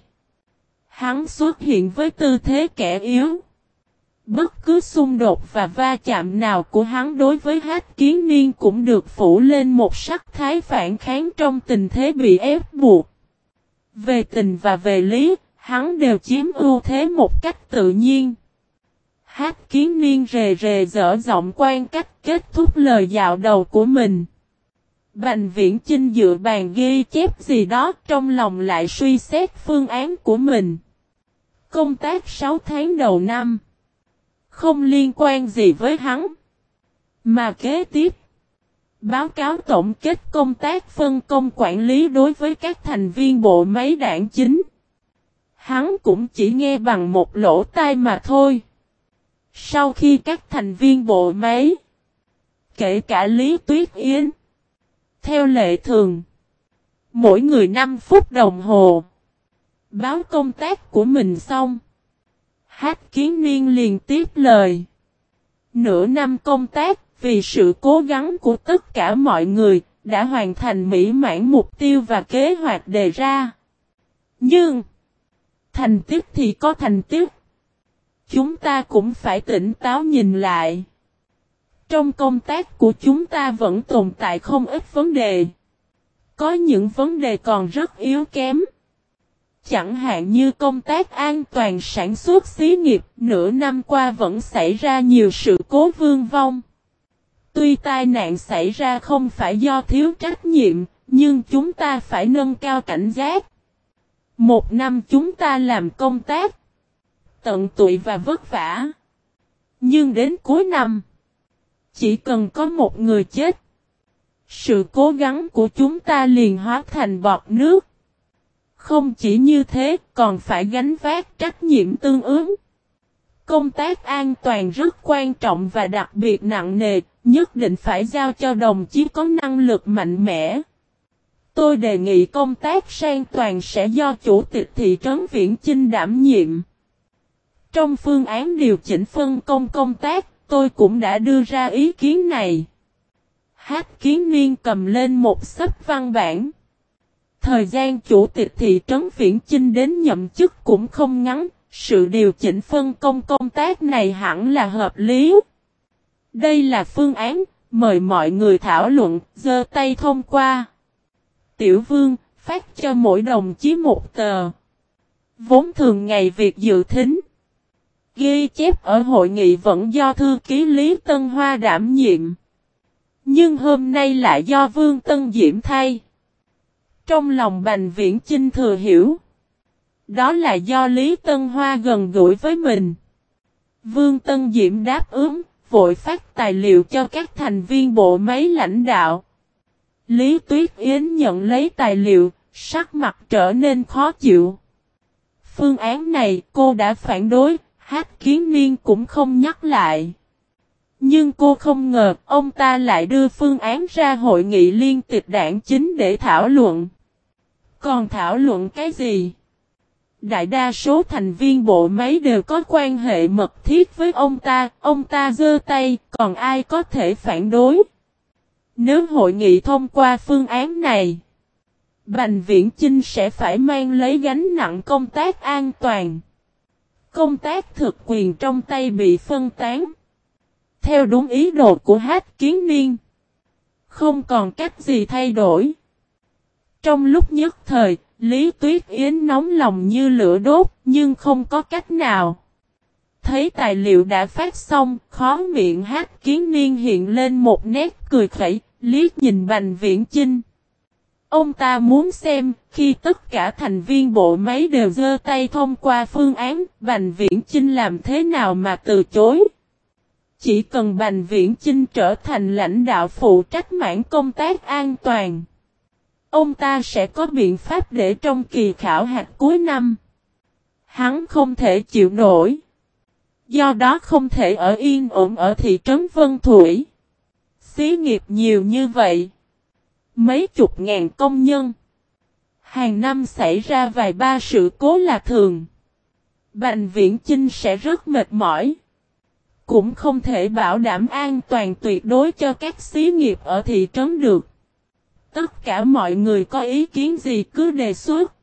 Hắn xuất hiện với tư thế kẻ yếu. Bất cứ xung đột và va chạm nào của hắn đối với hát kiến niên cũng được phủ lên một sắc thái phản kháng trong tình thế bị ép buộc. Về tình và về lý, hắn đều chiếm ưu thế một cách tự nhiên. Hát kiến niên rề rề dở giọng quan cách kết thúc lời dạo đầu của mình. Bành viễn Chinh dựa bàn ghi chép gì đó trong lòng lại suy xét phương án của mình. Công tác 6 tháng đầu năm. Không liên quan gì với hắn. Mà kế tiếp. Báo cáo tổng kết công tác phân công quản lý đối với các thành viên bộ máy đảng chính. Hắn cũng chỉ nghe bằng một lỗ tai mà thôi. Sau khi các thành viên bộ máy, kể cả Lý Tuyết Yến, theo lệ thường, mỗi người 5 phút đồng hồ, báo công tác của mình xong. Hát kiến niên liền tiếp lời. Nửa năm công tác, vì sự cố gắng của tất cả mọi người, đã hoàn thành mỹ mãn mục tiêu và kế hoạch đề ra. Nhưng, thành tích thì có thành tích. Chúng ta cũng phải tỉnh táo nhìn lại. Trong công tác của chúng ta vẫn tồn tại không ít vấn đề. Có những vấn đề còn rất yếu kém. Chẳng hạn như công tác an toàn sản xuất xí nghiệp nửa năm qua vẫn xảy ra nhiều sự cố vương vong. Tuy tai nạn xảy ra không phải do thiếu trách nhiệm, nhưng chúng ta phải nâng cao cảnh giác. Một năm chúng ta làm công tác, tận tụy và vất vả. Nhưng đến cuối năm, chỉ cần có một người chết, sự cố gắng của chúng ta liền hóa thành bọt nước. Không chỉ như thế, còn phải gánh vác trách nhiệm tương ứng. Công tác an toàn rất quan trọng và đặc biệt nặng nề, nhất định phải giao cho đồng chí có năng lực mạnh mẽ. Tôi đề nghị công tác sang toàn sẽ do Chủ tịch thị trấn Viễn Chinh đảm nhiệm. Trong phương án điều chỉnh phân công công tác, tôi cũng đã đưa ra ý kiến này. Hát kiến niên cầm lên một sách văn bản. Thời gian chủ tịch thị trấn Viễn Chinh đến nhậm chức cũng không ngắn, sự điều chỉnh phân công công tác này hẳn là hợp lý. Đây là phương án, mời mọi người thảo luận, giơ tay thông qua. Tiểu vương, phát cho mỗi đồng chí một tờ. Vốn thường ngày việc dự thính. Ghi chép ở hội nghị vẫn do thư ký Lý Tân Hoa đảm nhiệm. Nhưng hôm nay lại do Vương Tân Diễm thay. Trong lòng Bành Viễn Chinh thừa hiểu. Đó là do Lý Tân Hoa gần gũi với mình. Vương Tân Diễm đáp ứng, vội phát tài liệu cho các thành viên bộ máy lãnh đạo. Lý Tuyết Yến nhận lấy tài liệu, sắc mặt trở nên khó chịu. Phương án này cô đã phản đối, hát kiến niên cũng không nhắc lại. Nhưng cô không ngờ ông ta lại đưa phương án ra hội nghị liên tịch đảng chính để thảo luận. Còn thảo luận cái gì? Đại đa số thành viên bộ máy đều có quan hệ mật thiết với ông ta, ông ta giơ tay, còn ai có thể phản đối? Nếu hội nghị thông qua phương án này, Bành Viễn Chinh sẽ phải mang lấy gánh nặng công tác an toàn. Công tác thực quyền trong tay bị phân tán. Theo đúng ý đồ của Hát Kiến Niên. Không còn cách gì thay đổi. Trong lúc nhất thời, Lý Tuyết Yến nóng lòng như lửa đốt, nhưng không có cách nào. Thấy tài liệu đã phát xong, khó miệng hát kiến niên hiện lên một nét cười khẩy, liếc nhìn Bành Viễn Chinh. Ông ta muốn xem, khi tất cả thành viên bộ máy đều dơ tay thông qua phương án, Bành Viễn Chinh làm thế nào mà từ chối. Chỉ cần Bành Viễn Chinh trở thành lãnh đạo phụ trách mảng công tác an toàn. Ông ta sẽ có biện pháp để trong kỳ khảo hạt cuối năm. Hắn không thể chịu nổi. Do đó không thể ở yên ổn ở thị trấn Vân Thủy. Xí nghiệp nhiều như vậy. Mấy chục ngàn công nhân. Hàng năm xảy ra vài ba sự cố là thường. Bành viễn Chinh sẽ rất mệt mỏi. Cũng không thể bảo đảm an toàn tuyệt đối cho các xí nghiệp ở thị trấn được. Tất cả mọi người có ý kiến gì cứ đề xuất.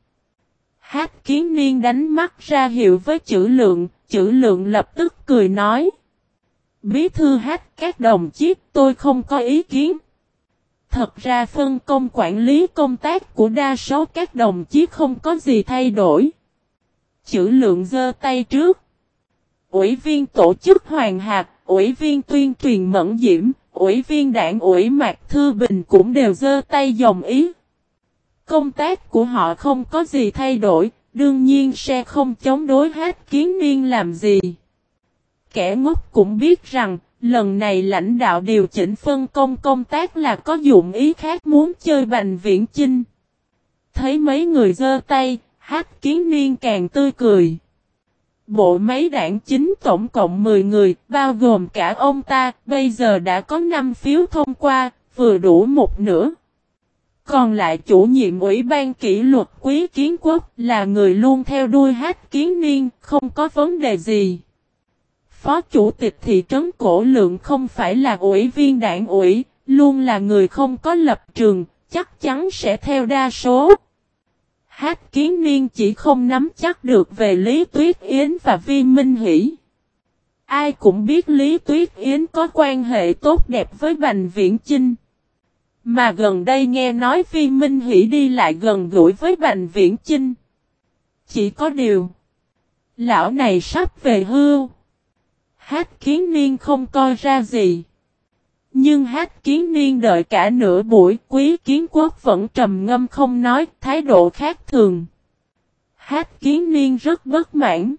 Hát kiến niên đánh mắt ra hiệu với chữ lượng, chữ lượng lập tức cười nói. Bí thư hát các đồng chí tôi không có ý kiến. Thật ra phân công quản lý công tác của đa số các đồng chí không có gì thay đổi. Chữ lượng giơ tay trước. Ủy viên tổ chức Hoàng Hạc, Ủy viên tuyên truyền Mẫn Diễm, ủy viên đảng ủy Mạc Thư Bình cũng đều giơ tay dòng ý. Công tác của họ không có gì thay đổi, đương nhiên sẽ không chống đối hát kiến niên làm gì. Kẻ ngốc cũng biết rằng, lần này lãnh đạo điều chỉnh phân công công tác là có dụng ý khác muốn chơi bành viễn chinh. Thấy mấy người giơ tay, hát kiến niên càng tươi cười. Bộ máy đảng chính tổng cộng 10 người, bao gồm cả ông ta, bây giờ đã có 5 phiếu thông qua, vừa đủ một nửa. Còn lại chủ nhiệm ủy ban kỷ luật quý kiến quốc là người luôn theo đuôi hát kiến niên, không có vấn đề gì. Phó chủ tịch thị trấn cổ lượng không phải là ủy viên đảng ủy, luôn là người không có lập trường, chắc chắn sẽ theo đa số. Hát kiến niên chỉ không nắm chắc được về Lý Tuyết Yến và Vi Minh Hỷ. Ai cũng biết Lý Tuyết Yến có quan hệ tốt đẹp với Bành Viễn Chinh. Mà gần đây nghe nói Vi Minh Hỷ đi lại gần gũi với Bành Viễn Chinh. Chỉ có điều. Lão này sắp về hưu. Hát kiến niên không coi ra gì. Nhưng hát kiến niên đợi cả nửa buổi quý kiến quốc vẫn trầm ngâm không nói thái độ khác thường. Hát kiến niên rất bất mãn.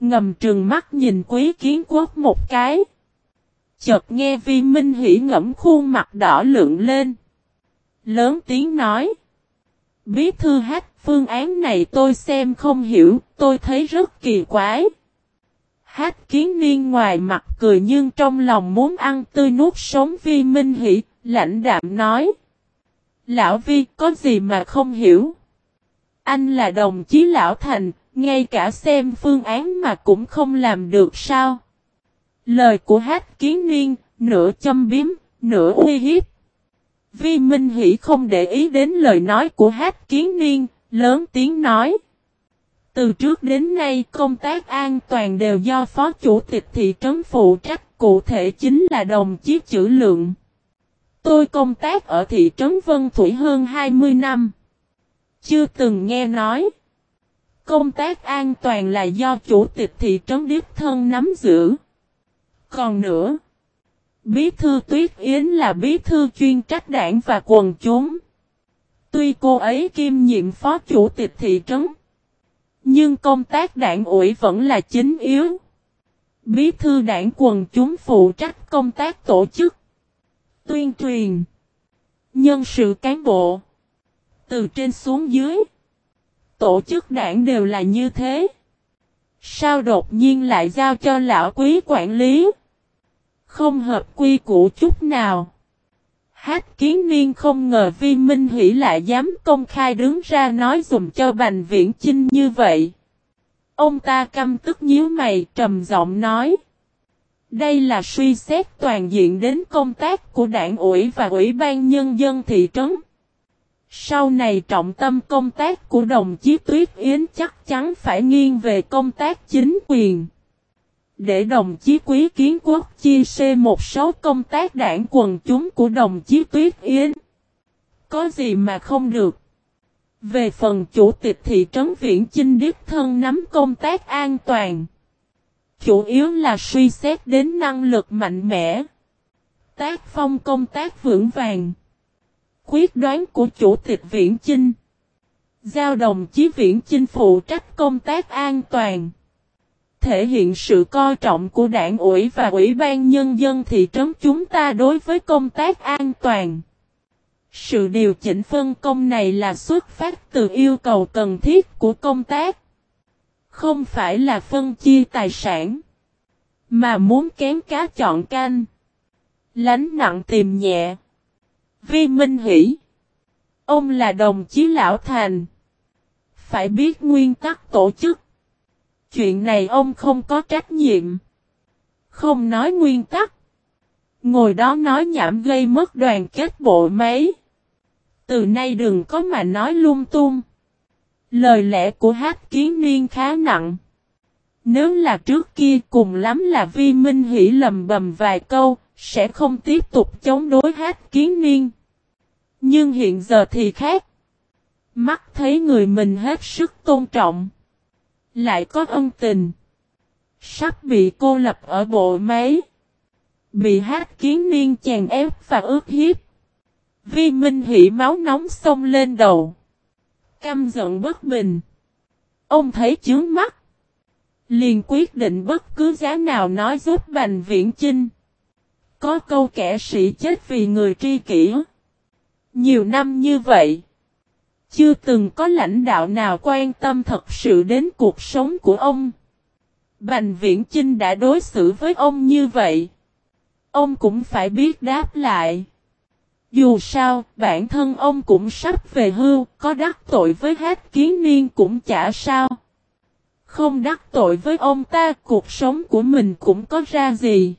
Ngầm trừng mắt nhìn quý kiến quốc một cái. Chợt nghe vi minh hỉ ngẫm khuôn mặt đỏ lượng lên. Lớn tiếng nói. Bí thư hát phương án này tôi xem không hiểu, tôi thấy rất kỳ quái. Hát kiến niên ngoài mặt cười nhưng trong lòng muốn ăn tươi nuốt sống vi minh hỷ, lãnh đạm nói. Lão vi có gì mà không hiểu? Anh là đồng chí lão thành, ngay cả xem phương án mà cũng không làm được sao? Lời của hát kiến niên, nửa châm biếm, nửa uy hiếp. Vi Minh Hỷ không để ý đến lời nói của hát kiến niên, lớn tiếng nói. Từ trước đến nay công tác an toàn đều do Phó Chủ tịch thị trấn phụ trách, cụ thể chính là đồng chí chữ lượng. Tôi công tác ở thị trấn Vân Thủy hơn 20 năm. Chưa từng nghe nói. Công tác an toàn là do Chủ tịch thị trấn Điếp Thân nắm giữ. Còn nữa, Bí thư Tuyết Yến là bí thư chuyên trách đảng và quần chúng. Tuy cô ấy kiêm nhiệm phó chủ tịch thị trấn, nhưng công tác đảng ủy vẫn là chính yếu. Bí thư đảng quần chúng phụ trách công tác tổ chức, tuyên truyền, nhân sự cán bộ. Từ trên xuống dưới, tổ chức đảng đều là như thế. Sao đột nhiên lại giao cho lão quý quản lý? Không hợp quy củ chút nào. Hát kiến niên không ngờ vi minh hỷ lại dám công khai đứng ra nói dùm cho bành viễn chinh như vậy. Ông ta căm tức nhíu mày, trầm giọng nói. Đây là suy xét toàn diện đến công tác của đảng ủy và ủy ban nhân dân thị trấn. Sau này trọng tâm công tác của đồng chí Tuyết Yến chắc chắn phải nghiêng về công tác chính quyền. Để đồng chí Quý Kiến Quốc chia sẻ một số công tác đảng quần chúng của đồng chí Tuyết Yến. Có gì mà không được. Về phần chủ tịch thị trấn Viễn Chinh Điếp Thân nắm công tác an toàn. Chủ yếu là suy xét đến năng lực mạnh mẽ. Tác phong công tác vững vàng. Quyết đoán của chủ tịch Viễn Chinh. Giao đồng chí Viễn Chinh phụ trách công tác an toàn thể hiện sự coi trọng của đảng ủy và ủy ban nhân dân thị trấn chúng ta đối với công tác an toàn. Sự điều chỉnh phân công này là xuất phát từ yêu cầu cần thiết của công tác. Không phải là phân chia tài sản. Mà muốn kén cá chọn canh. Lánh nặng tìm nhẹ. Vi Minh Hỷ. Ông là đồng chí Lão Thành. Phải biết nguyên tắc tổ chức chuyện này ông không có trách nhiệm. Không nói nguyên tắc. Ngồi đó nói nhảm gây mất đoàn kết bộ máy. Từ nay đừng có mà nói lung tung. Lời lẽ của hát kiến niên khá nặng. Nếu là trước kia cùng lắm là vi minh hỷ lầm bầm vài câu, sẽ không tiếp tục chống đối hát kiến niên. Nhưng hiện giờ thì khác. Mắt thấy người mình hết sức tôn trọng. Lại có ân tình. Sắp bị cô lập ở bộ máy. Bị hát kiến niên chèn ép và ướt hiếp. Vi Minh hỉ máu nóng xông lên đầu. Căm giận bất bình. Ông thấy chướng mắt. Liền quyết định bất cứ giá nào nói giúp Bành Viễn Chinh. Có câu kẻ sĩ chết vì người tri kỷ. Nhiều năm như vậy. Chưa từng có lãnh đạo nào quan tâm thật sự đến cuộc sống của ông. Bành Viễn Chinh đã đối xử với ông như vậy. Ông cũng phải biết đáp lại. Dù sao, bản thân ông cũng sắp về hưu, có đắc tội với hát kiến niên cũng chả sao. Không đắc tội với ông ta, cuộc sống của mình cũng có ra gì.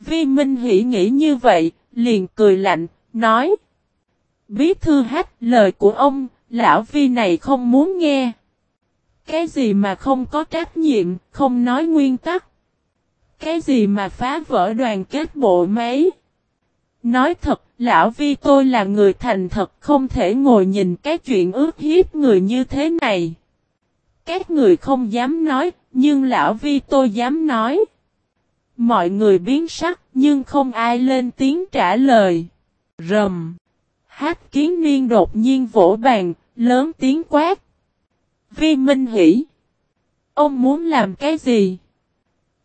Vi Minh Hỷ nghĩ như vậy, liền cười lạnh, nói. Bí thư hát lời của ông, lão Vi này không muốn nghe. Cái gì mà không có trách nhiệm, không nói nguyên tắc. Cái gì mà phá vỡ đoàn kết bộ máy. Nói thật, lão Vi tôi là người thành thật không thể ngồi nhìn cái chuyện ước hiếp người như thế này. Các người không dám nói, nhưng lão Vi tôi dám nói. Mọi người biến sắc, nhưng không ai lên tiếng trả lời. Rầm. Hát kiến niên đột nhiên vỗ bàn, lớn tiếng quát. Vi Minh Hỷ. Ông muốn làm cái gì?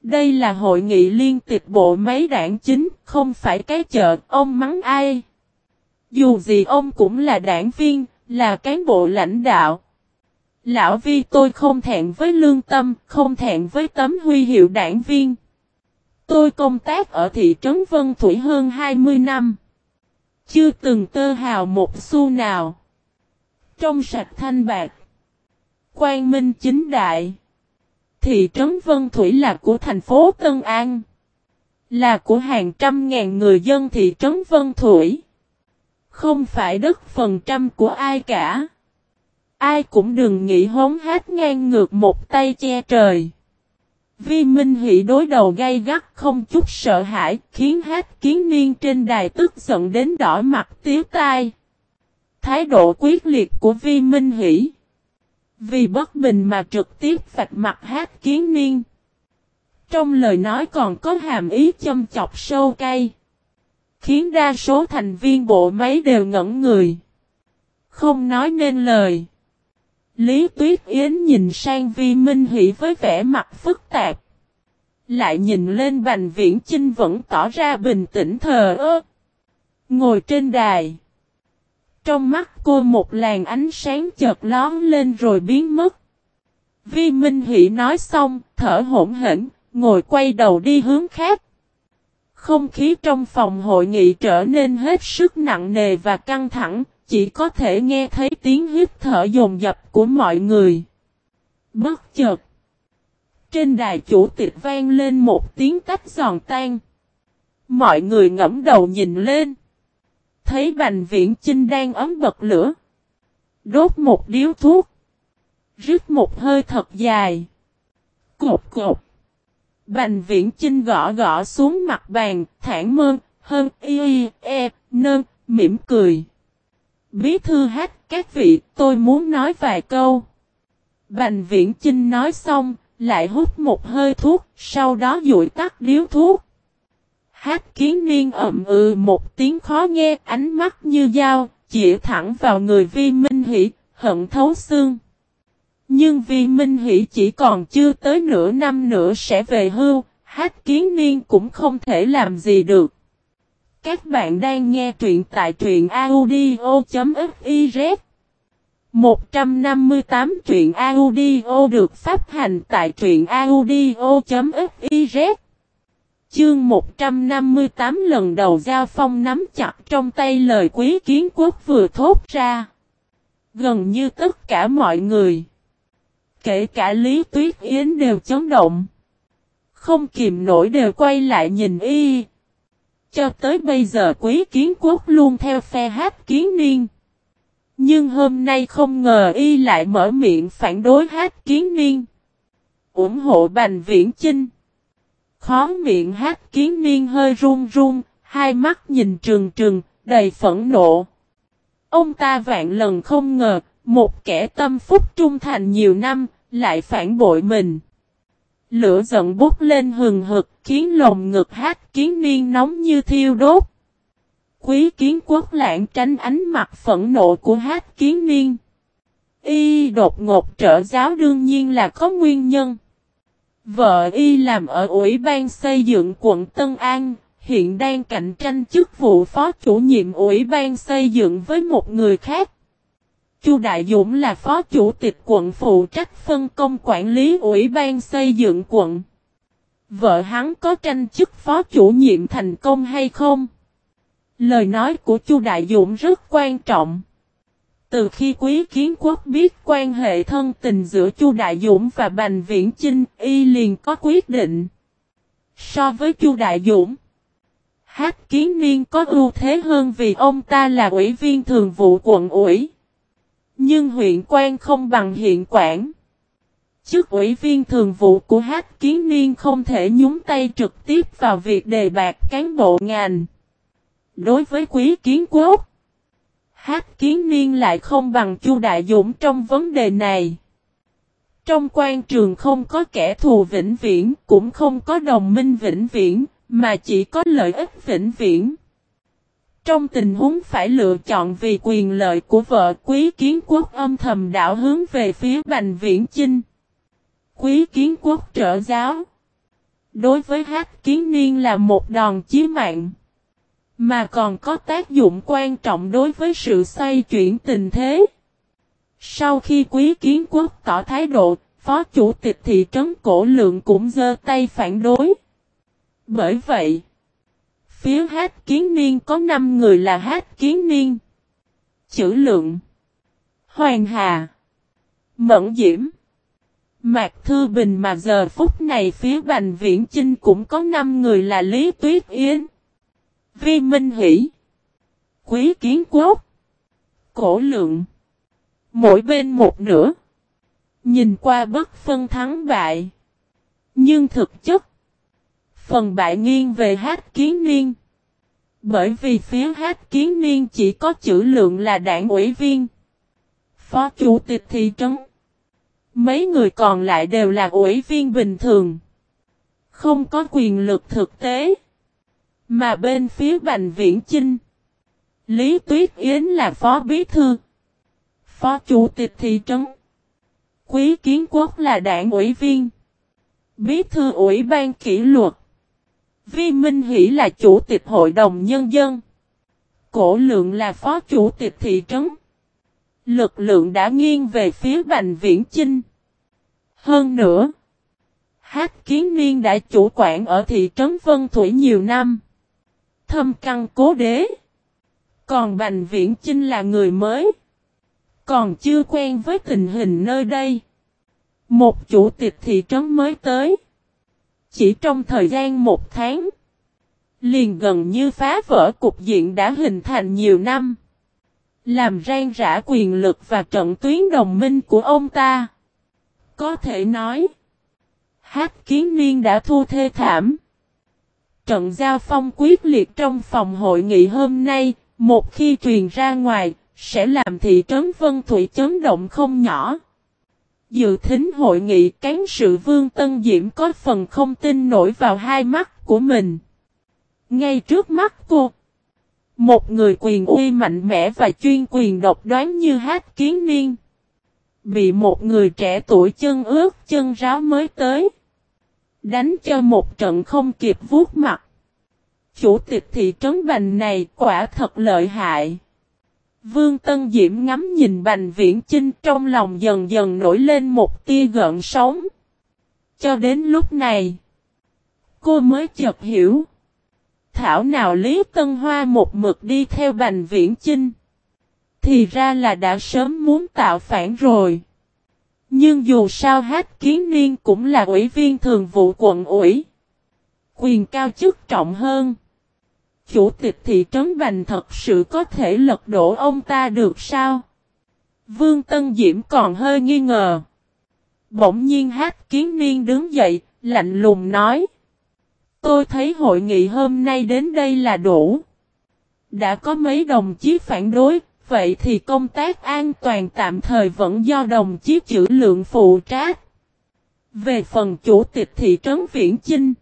Đây là hội nghị liên tịch bộ mấy đảng chính, không phải cái chợ, ông mắng ai? Dù gì ông cũng là đảng viên, là cán bộ lãnh đạo. Lão Vi tôi không thẹn với lương tâm, không thẹn với tấm huy hiệu đảng viên. Tôi công tác ở thị trấn Vân Thủy hơn 20 năm. Chưa từng tơ hào một xu nào. Trong sạch thanh bạc. Quang minh chính đại. Thị trấn Vân Thủy là của thành phố Tân An. Là của hàng trăm ngàn người dân thị trấn Vân Thủy. Không phải đất phần trăm của ai cả. Ai cũng đừng nghĩ hống hát ngang ngược một tay che trời. Vi Minh Hỷ đối đầu gay gắt không chút sợ hãi, khiến hát kiến niên trên đài tức giận đến đỏ mặt tiếu tai. Thái độ quyết liệt của Vi Minh Hỷ. Vì bất bình mà trực tiếp phạt mặt hát kiến niên. Trong lời nói còn có hàm ý châm chọc sâu cay. Khiến đa số thành viên bộ máy đều ngẩn người. Không nói nên lời. Lý Tuyết Yến nhìn sang Vi Minh Hỷ với vẻ mặt phức tạp. Lại nhìn lên Bành Viễn Chinh vẫn tỏ ra bình tĩnh thờ ơ. Ngồi trên đài. Trong mắt cô một làn ánh sáng chợt lón lên rồi biến mất. Vi Minh Hỷ nói xong, thở hổn hển, ngồi quay đầu đi hướng khác. Không khí trong phòng hội nghị trở nên hết sức nặng nề và căng thẳng, chỉ có thể nghe thấy tiếng hít thở dồn dập của mọi người. Bất chợt. Trên đài chủ tịch vang lên một tiếng tách giòn tan. Mọi người ngẫm đầu nhìn lên. Thấy Bành Viễn Chinh đang ấm bật lửa. Đốt một điếu thuốc. Rít một hơi thật dài. Cột cột. Bành Viễn Chinh gõ gõ xuống mặt bàn, thản mơn, hơn y e, nơn, mỉm cười. Bí thư hát, các vị, tôi muốn nói vài câu. Bành Viễn trinh nói xong, lại hút một hơi thuốc, sau đó dụi tắt điếu thuốc. Hát kiến niên ậm ừ một tiếng khó nghe, ánh mắt như dao, chỉ thẳng vào người vi minh hỷ, hận thấu xương. Nhưng vi minh hỷ chỉ còn chưa tới nửa năm nữa sẽ về hưu, hát kiến niên cũng không thể làm gì được. Các bạn đang nghe truyện tại truyện audio.fiz 158 truyện audio được phát hành tại truyện audio.fiz Chương 158 lần đầu giao phong nắm chặt trong tay lời quý kiến quốc vừa thốt ra. Gần như tất cả mọi người, kể cả Lý Tuyết Yến đều chấn động. Không kìm nổi đều quay lại nhìn y. Cho tới bây giờ quý kiến quốc luôn theo phe hát kiến niên. Nhưng hôm nay không ngờ y lại mở miệng phản đối hát kiến niên. ủng hộ Bành Viễn Chinh. Khó miệng hát kiến niên hơi run run, hai mắt nhìn trừng trừng, đầy phẫn nộ. Ông ta vạn lần không ngờ, một kẻ tâm phúc trung thành nhiều năm, lại phản bội mình. Lửa giận bút lên hừng hực, khiến lồng ngực hát kiến niên nóng như thiêu đốt. Quý kiến quốc lãng tránh ánh mặt phẫn nộ của hát kiến niên. Y đột ngột trở giáo đương nhiên là có nguyên nhân. Vợ Y làm ở Ủy ban xây dựng quận Tân An, hiện đang cạnh tranh chức vụ phó chủ nhiệm Ủy ban xây dựng với một người khác. Chu Đại Dũng là phó chủ tịch quận phụ trách phân công quản lý Ủy ban xây dựng quận. Vợ hắn có tranh chức phó chủ nhiệm thành công hay không? Lời nói của Chu Đại Dũng rất quan trọng. Từ khi Quý Kiến Quốc biết quan hệ thân tình giữa Chu Đại Dũng và Bành Viễn Chinh, y liền có quyết định. So với Chu Đại Dũng, Hát Kiến Niên có ưu thế hơn vì ông ta là ủy viên thường vụ quận ủy. Nhưng huyện quan không bằng hiện quản. Chức ủy viên thường vụ của Hát Kiến Niên không thể nhúng tay trực tiếp vào việc đề bạc cán bộ ngành. Đối với quý kiến quốc, Hát Kiến Niên lại không bằng Chu Đại Dũng trong vấn đề này. Trong quan trường không có kẻ thù vĩnh viễn, cũng không có đồng minh vĩnh viễn, mà chỉ có lợi ích vĩnh viễn. Trong tình huống phải lựa chọn vì quyền lợi của vợ quý kiến quốc âm thầm đảo hướng về phía Bành Viễn Chinh. Quý kiến quốc trở giáo. Đối với hát kiến niên là một đòn chí mạng. Mà còn có tác dụng quan trọng đối với sự xoay chuyển tình thế. Sau khi quý kiến quốc tỏ thái độ, phó chủ tịch thị trấn cổ lượng cũng giơ tay phản đối. Bởi vậy, phía hát kiến niên có 5 người là hát kiến niên. Chữ lượng, Hoàng Hà, Mẫn Diễm, Mạc Thư Bình mà giờ phút này phía Bành Viễn Chinh cũng có 5 người là Lý Tuyết Yến, Vi Minh Hỷ, Quý Kiến Quốc, Cổ Lượng. Mỗi bên một nửa. Nhìn qua bất phân thắng bại. Nhưng thực chất. Phần bại nghiêng về hát kiến niên. Bởi vì phía hát kiến niên chỉ có chữ lượng là đảng ủy viên. Phó chủ tịch thị trấn. Mấy người còn lại đều là ủy viên bình thường. Không có quyền lực thực tế. Mà bên phía Bành Viễn Chinh. Lý Tuyết Yến là phó bí thư. Phó chủ tịch thị trấn. Quý Kiến Quốc là đảng ủy viên. Bí thư ủy ban kỷ luật. Vi Minh Hỷ là chủ tịch hội đồng nhân dân. Cổ lượng là phó chủ tịch thị trấn. Lực lượng đã nghiêng về phía Bành Viễn Chinh. Hơn nữa, Hát Kiến Niên đã chủ quản ở thị trấn Vân Thủy nhiều năm. Thâm căn cố đế. Còn Bành Viễn Chinh là người mới. Còn chưa quen với tình hình nơi đây. Một chủ tịch thị trấn mới tới. Chỉ trong thời gian một tháng. Liền gần như phá vỡ cục diện đã hình thành nhiều năm. Làm rang rã quyền lực và trận tuyến đồng minh của ông ta. Có thể nói. Hát kiến niên đã thu thê thảm. Trận giao phong quyết liệt trong phòng hội nghị hôm nay, một khi truyền ra ngoài, sẽ làm thị trấn Vân Thủy chấn động không nhỏ. Dự thính hội nghị cán sự Vương Tân Diễm có phần không tin nổi vào hai mắt của mình. Ngay trước mắt cô, một người quyền uy mạnh mẽ và chuyên quyền độc đoán như hát kiến niên. Bị một người trẻ tuổi chân ướt chân ráo mới tới. Đánh cho một trận không kịp vuốt mặt. Chủ tịch thị trấn Bành này quả thật lợi hại. Vương Tân Diễm ngắm nhìn Bành Viễn Chinh trong lòng dần dần nổi lên một tia gợn sóng. Cho đến lúc này, cô mới chợt hiểu. Thảo nào Lý Tân Hoa một mực đi theo Bành Viễn Chinh. Thì ra là đã sớm muốn tạo phản rồi. Nhưng dù sao hát kiến niên cũng là ủy viên thường vụ quận ủy. Quyền cao chức trọng hơn. Chủ tịch thị trấn Bành thật sự có thể lật đổ ông ta được sao? Vương Tân Diễm còn hơi nghi ngờ. Bỗng nhiên hát kiến niên đứng dậy, lạnh lùng nói. Tôi thấy hội nghị hôm nay đến đây là đủ. Đã có mấy đồng chí phản đối, vậy thì công tác an toàn tạm thời vẫn do đồng chí chữ lượng phụ trách. Về phần chủ tịch thị trấn Viễn Chinh,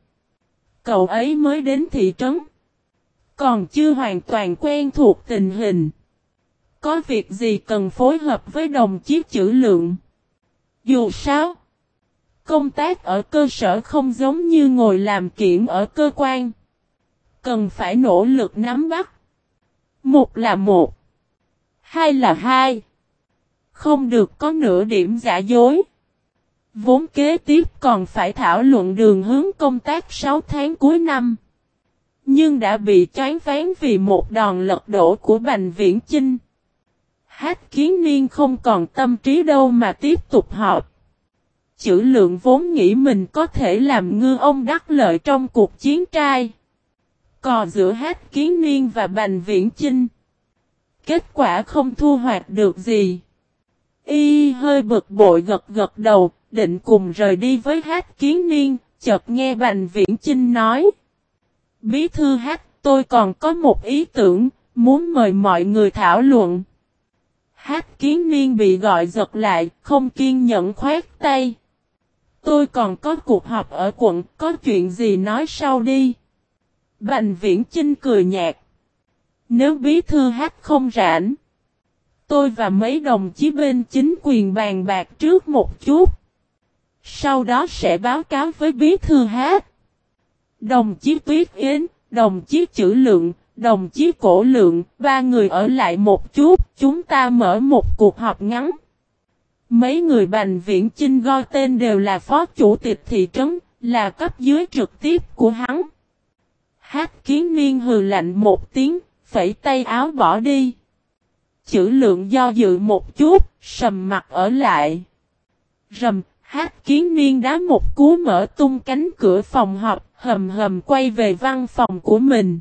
cậu ấy mới đến thị trấn. Còn chưa hoàn toàn quen thuộc tình hình. Có việc gì cần phối hợp với đồng chí chữ lượng. Dù sao, công tác ở cơ sở không giống như ngồi làm kiện ở cơ quan. Cần phải nỗ lực nắm bắt. Một là một. Hai là hai. Không được có nửa điểm giả dối. Vốn kế tiếp còn phải thảo luận đường hướng công tác 6 tháng cuối năm. Nhưng đã bị choáng ván vì một đòn lật đổ của Bành Viễn Chinh. Hát kiến niên không còn tâm trí đâu mà tiếp tục họp. Chữ lượng vốn nghĩ mình có thể làm ngư ông đắc lợi trong cuộc chiến trai. Cò giữa hát kiến niên và Bành Viễn Chinh. Kết quả không thu hoạch được gì. Y hơi bực bội gật gật đầu, định cùng rời đi với hát kiến niên, chợt nghe Bành Viễn Chinh nói. Bí thư hát, tôi còn có một ý tưởng, muốn mời mọi người thảo luận. Hát kiến niên bị gọi giật lại, không kiên nhẫn khoét tay. Tôi còn có cuộc họp ở quận, có chuyện gì nói sau đi. Bành viễn Chinh cười nhạt. Nếu bí thư hát không rảnh. Tôi và mấy đồng chí bên chính quyền bàn bạc trước một chút. Sau đó sẽ báo cáo với bí thư hát. Đồng chí Tuyết Yến, đồng chí Chữ Lượng, đồng chí Cổ Lượng, ba người ở lại một chút, chúng ta mở một cuộc họp ngắn. Mấy người Bành Viễn Chinh gọi tên đều là phó chủ tịch thị trấn, là cấp dưới trực tiếp của hắn. Hát kiến niên hừ lạnh một tiếng, phẩy tay áo bỏ đi. Chữ lượng do dự một chút, sầm mặt ở lại. Rầm, hát kiến niên đá một cú mở tung cánh cửa phòng họp, hầm hầm quay về văn phòng của mình.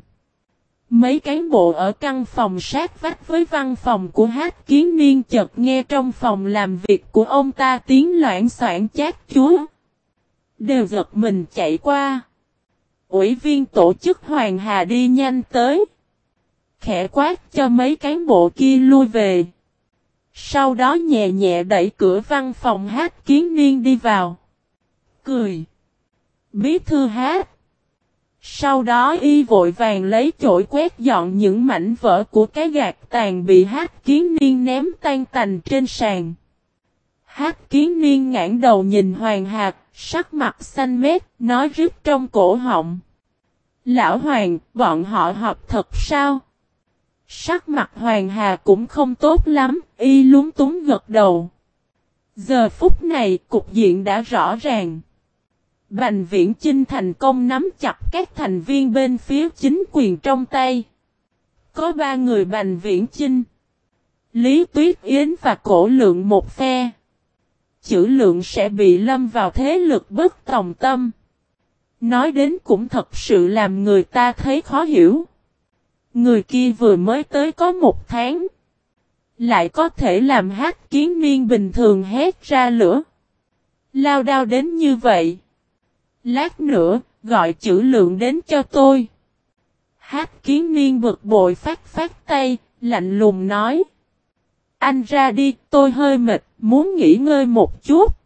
Mấy cán bộ ở căn phòng sát vách với văn phòng của hát kiến niên chợt nghe trong phòng làm việc của ông ta tiếng loạn soạn chát chúa. Đều giật mình chạy qua. Ủy viên tổ chức Hoàng Hà đi nhanh tới. Khẽ quát cho mấy cán bộ kia lui về. Sau đó nhẹ nhẹ đẩy cửa văn phòng hát kiến niên đi vào. Cười. Bí thư hát. Sau đó y vội vàng lấy chổi quét dọn những mảnh vỡ của cái gạt tàn bị hát kiến niên ném tan tành trên sàn. Hát kiến niên ngãn đầu nhìn Hoàng hạt, sắc mặt xanh mét, nói rứt trong cổ họng. Lão Hoàng, bọn họ họp thật sao? Sắc mặt Hoàng Hà cũng không tốt lắm, y lúng túng gật đầu. Giờ phút này cục diện đã rõ ràng. Bành viễn Chinh thành công nắm chặt các thành viên bên phía chính quyền trong tay. Có ba người Bành viễn Chinh. Lý Tuyết Yến và Cổ Lượng một phe. Chữ Lượng sẽ bị lâm vào thế lực bất tòng tâm. Nói đến cũng thật sự làm người ta thấy khó hiểu. Người kia vừa mới tới có một tháng. Lại có thể làm hát kiến niên bình thường hét ra lửa. Lao đao đến như vậy. Lát nữa, gọi chữ lượng đến cho tôi. Hát kiến niên bực bội phát phát tay, lạnh lùng nói. Anh ra đi, tôi hơi mệt, muốn nghỉ ngơi một chút.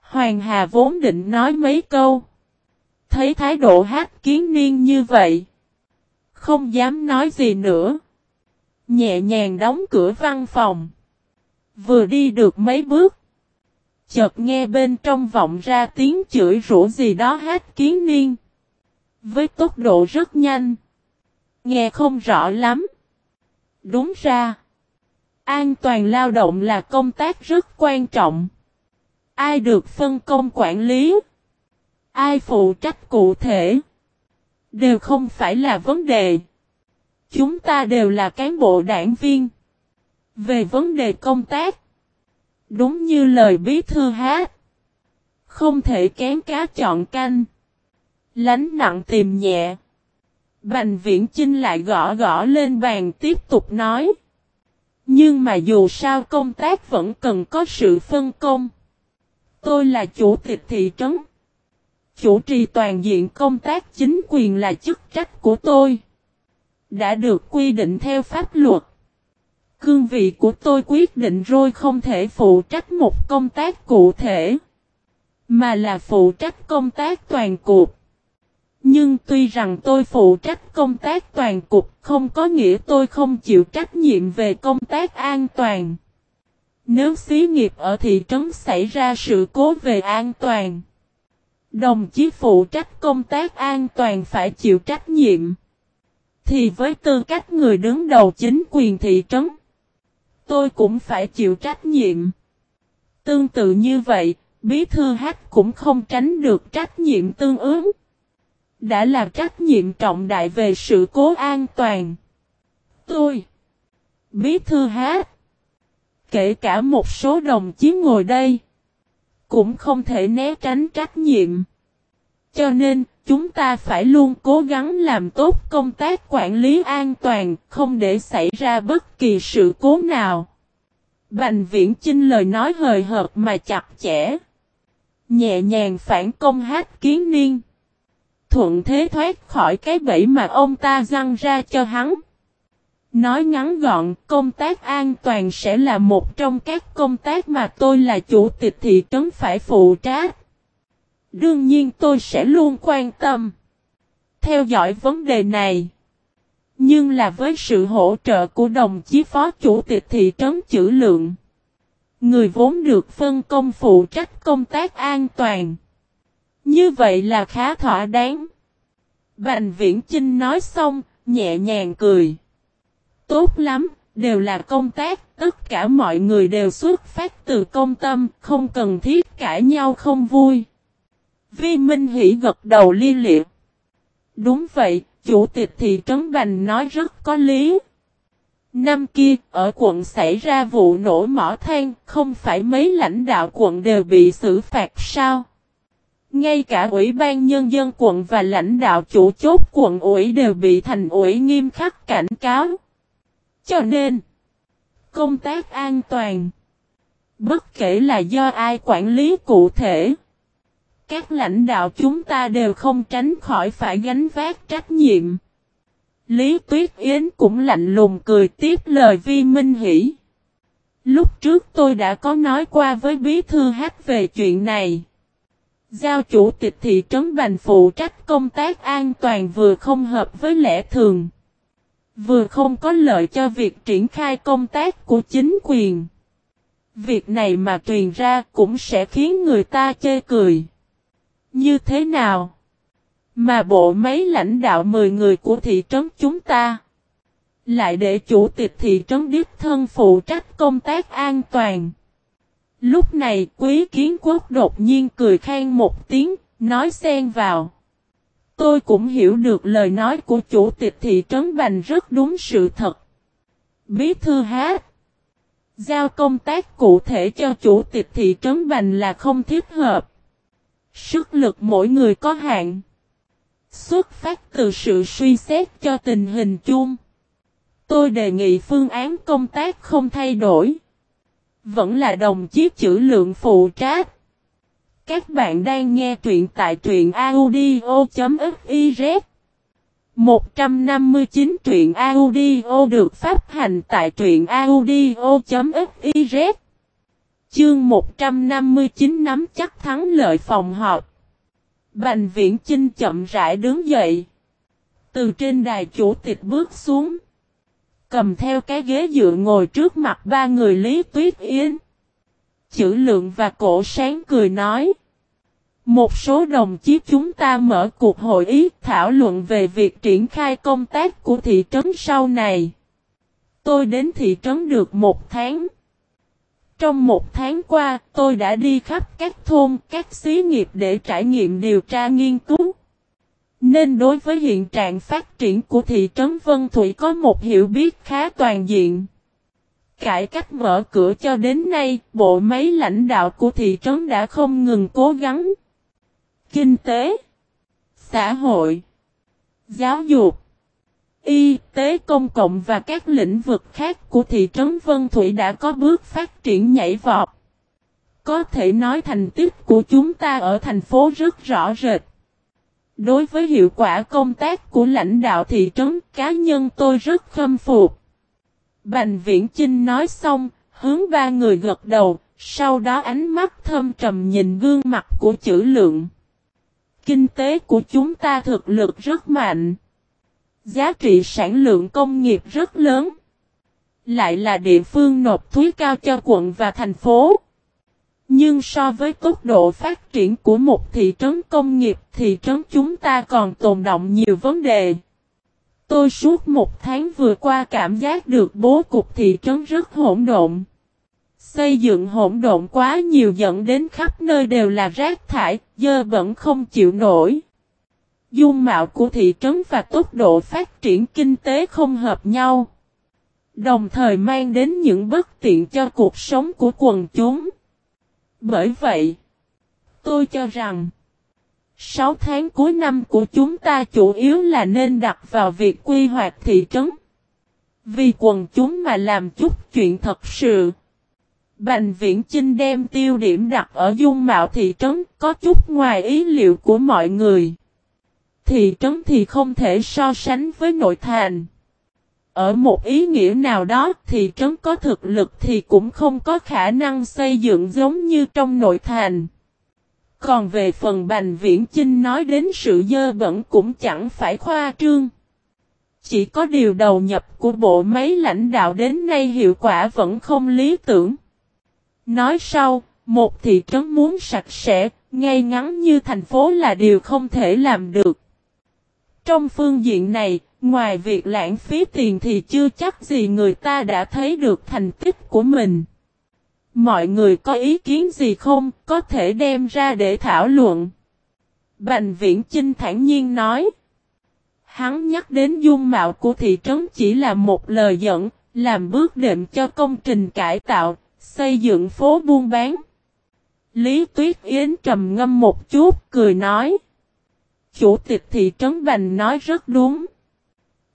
Hoàng Hà vốn định nói mấy câu. Thấy thái độ hát kiến niên như vậy. Không dám nói gì nữa. Nhẹ nhàng đóng cửa văn phòng. Vừa đi được mấy bước. Chợt nghe bên trong vọng ra tiếng chửi rủa gì đó hát kiến niên. Với tốc độ rất nhanh. Nghe không rõ lắm. Đúng ra. An toàn lao động là công tác rất quan trọng. Ai được phân công quản lý? Ai phụ trách cụ thể? Đều không phải là vấn đề. Chúng ta đều là cán bộ đảng viên. Về vấn đề công tác. Đúng như lời bí thư hát. Không thể kén cá chọn canh. Lánh nặng tìm nhẹ. Bành viễn Chinh lại gõ gõ lên bàn tiếp tục nói. Nhưng mà dù sao công tác vẫn cần có sự phân công. Tôi là chủ tịch thị trấn. Chủ trì toàn diện công tác chính quyền là chức trách của tôi. Đã được quy định theo pháp luật. Cương vị của tôi quyết định rồi không thể phụ trách một công tác cụ thể. mà là phụ trách công tác toàn cục. Nhưng tuy rằng tôi phụ trách công tác toàn cục không có nghĩa tôi không chịu trách nhiệm về công tác an toàn. Nếu xí nghiệp ở thị trấn xảy ra sự cố về an toàn, đồng chí phụ trách công tác an toàn phải chịu trách nhiệm. Thì với tư cách người đứng đầu chính quyền thị trấn, tôi cũng phải chịu trách nhiệm. Tương tự như vậy, bí thư hát cũng không tránh được trách nhiệm tương ứng. Đã là trách nhiệm trọng đại về sự cố an toàn. Tôi, bí thư hát, kể cả một số đồng chí ngồi đây, cũng không thể né tránh trách nhiệm. Cho nên, chúng ta phải luôn cố gắng làm tốt công tác quản lý an toàn, không để xảy ra bất kỳ sự cố nào. Bành viễn chinh lời nói hời hợt mà chặt chẽ. Nhẹ nhàng phản công hát kiến niên. Thuận thế thoát khỏi cái bẫy mà ông ta răng ra cho hắn. Nói ngắn gọn, công tác an toàn sẽ là một trong các công tác mà tôi là chủ tịch thị trấn phải phụ trách. Đương nhiên tôi sẽ luôn quan tâm, theo dõi vấn đề này. Nhưng là với sự hỗ trợ của đồng chí phó chủ tịch thị trấn chữ lượng. Người vốn được phân công phụ trách công tác an toàn. Như vậy là khá thỏa đáng. Bành viễn Chinh nói xong, nhẹ nhàng cười. Tốt lắm, đều là công tác, tất cả mọi người đều xuất phát từ công tâm, không cần thiết cãi nhau không vui. Vi Minh Hỷ gật đầu li liệt. Đúng vậy, chủ tịch thị trấn Bành nói rất có lý. Năm kia, ở quận xảy ra vụ nổ mỏ than, không phải mấy lãnh đạo quận đều bị xử phạt sao? Ngay cả Ủy ban Nhân dân quận và lãnh đạo chủ chốt quận ủy đều bị thành ủy nghiêm khắc cảnh cáo. Cho nên, công tác an toàn, bất kể là do ai quản lý cụ thể, các lãnh đạo chúng ta đều không tránh khỏi phải gánh vác trách nhiệm. Lý Tuyết Yến cũng lạnh lùng cười tiếp lời Vi Minh Hỷ. Lúc trước tôi đã có nói qua với bí thư hát về chuyện này. Giao chủ tịch thị trấn Bành phụ trách công tác an toàn vừa không hợp với lẽ thường. Vừa không có lợi cho việc triển khai công tác của chính quyền. Việc này mà truyền ra cũng sẽ khiến người ta chê cười. Như thế nào? Mà bộ mấy lãnh đạo 10 người của thị trấn chúng ta lại để chủ tịch thị trấn đích thân phụ trách công tác an toàn. Lúc này quý kiến quốc đột nhiên cười khen một tiếng, nói xen vào. Tôi cũng hiểu được lời nói của chủ tịch thị trấn Bành rất đúng sự thật. Bí thư hát. Giao công tác cụ thể cho chủ tịch thị trấn Bành là không thiết hợp. Sức lực mỗi người có hạn. Xuất phát từ sự suy xét cho tình hình chung. Tôi đề nghị phương án công tác không thay đổi. Vẫn là đồng chí chữ lượng phụ trách. Các bạn đang nghe truyện tại truyện audio.fiz 159 truyện audio được phát hành tại truyện audio.fiz Chương 159 nắm chắc thắng lợi phòng họp. Bành viễn Chinh chậm rãi đứng dậy. Từ trên đài chủ tịch bước xuống. Cầm theo cái ghế dựa ngồi trước mặt ba người Lý Tuyết Yến. Chữ lượng và cổ sáng cười nói. Một số đồng chí chúng ta mở cuộc hội ý thảo luận về việc triển khai công tác của thị trấn sau này. Tôi đến thị trấn được một tháng. Trong một tháng qua, tôi đã đi khắp các thôn, các xí nghiệp để trải nghiệm điều tra nghiên cứu. Nên đối với hiện trạng phát triển của thị trấn Vân Thủy có một hiểu biết khá toàn diện. Cải cách mở cửa cho đến nay, bộ máy lãnh đạo của thị trấn đã không ngừng cố gắng. Kinh tế, xã hội, giáo dục, y tế công cộng và các lĩnh vực khác của thị trấn Vân Thủy đã có bước phát triển nhảy vọt. Có thể nói thành tích của chúng ta ở thành phố rất rõ rệt. Đối với hiệu quả công tác của lãnh đạo thị trấn cá nhân tôi rất khâm phục. Bành Viễn Chinh nói xong, hướng ba người gật đầu, Sau đó ánh mắt thâm trầm nhìn gương mặt của chữ lượng. Kinh tế của chúng ta thực lực rất mạnh. Giá trị sản lượng công nghiệp rất lớn. Lại là địa phương nộp thuế cao cho quận và thành phố. Nhưng so với tốc độ phát triển của một thị trấn công nghiệp, thị trấn chúng ta còn tồn động nhiều vấn đề. Tôi suốt một tháng vừa qua cảm giác được bố cục thị trấn rất hỗn độn. Xây dựng hỗn độn quá nhiều dẫn đến khắp nơi đều là rác thải, dơ bẩn không chịu nổi. Dung mạo của thị trấn và tốc độ phát triển kinh tế không hợp nhau. Đồng thời mang đến những bất tiện cho cuộc sống của quần chúng. Bởi vậy, tôi cho rằng, 6 tháng cuối năm của chúng ta chủ yếu là nên đặt vào việc quy hoạch thị trấn. Vì quần chúng mà làm chút chuyện thật sự. Bành viễn Chinh đem tiêu điểm đặt ở dung mạo thị trấn có chút ngoài ý liệu của mọi người. Thị trấn thì không thể so sánh với nội thành. Ở một ý nghĩa nào đó thị trấn có thực lực thì cũng không có khả năng xây dựng giống như trong nội thành. Còn về phần Bành Viễn Chinh nói đến sự dơ bẩn cũng chẳng phải khoa trương. Chỉ có điều đầu nhập của bộ máy lãnh đạo đến nay hiệu quả vẫn không lý tưởng. Nói sau, một thị trấn muốn sạch sẽ, ngay ngắn như thành phố là điều không thể làm được. Trong phương diện này, ngoài việc lãng phí tiền thì chưa chắc gì người ta đã thấy được thành tích của mình. Mọi người có ý kiến gì không, có thể đem ra để thảo luận. Bành viễn Chinh thản nhiên nói. Hắn nhắc đến dung mạo của thị trấn chỉ là một lời dẫn, làm bước đệm cho công trình cải tạo, xây dựng phố buôn bán. Lý Tuyết Yến trầm ngâm một chút, cười nói. Chủ tịch thị trấn Bành nói rất đúng.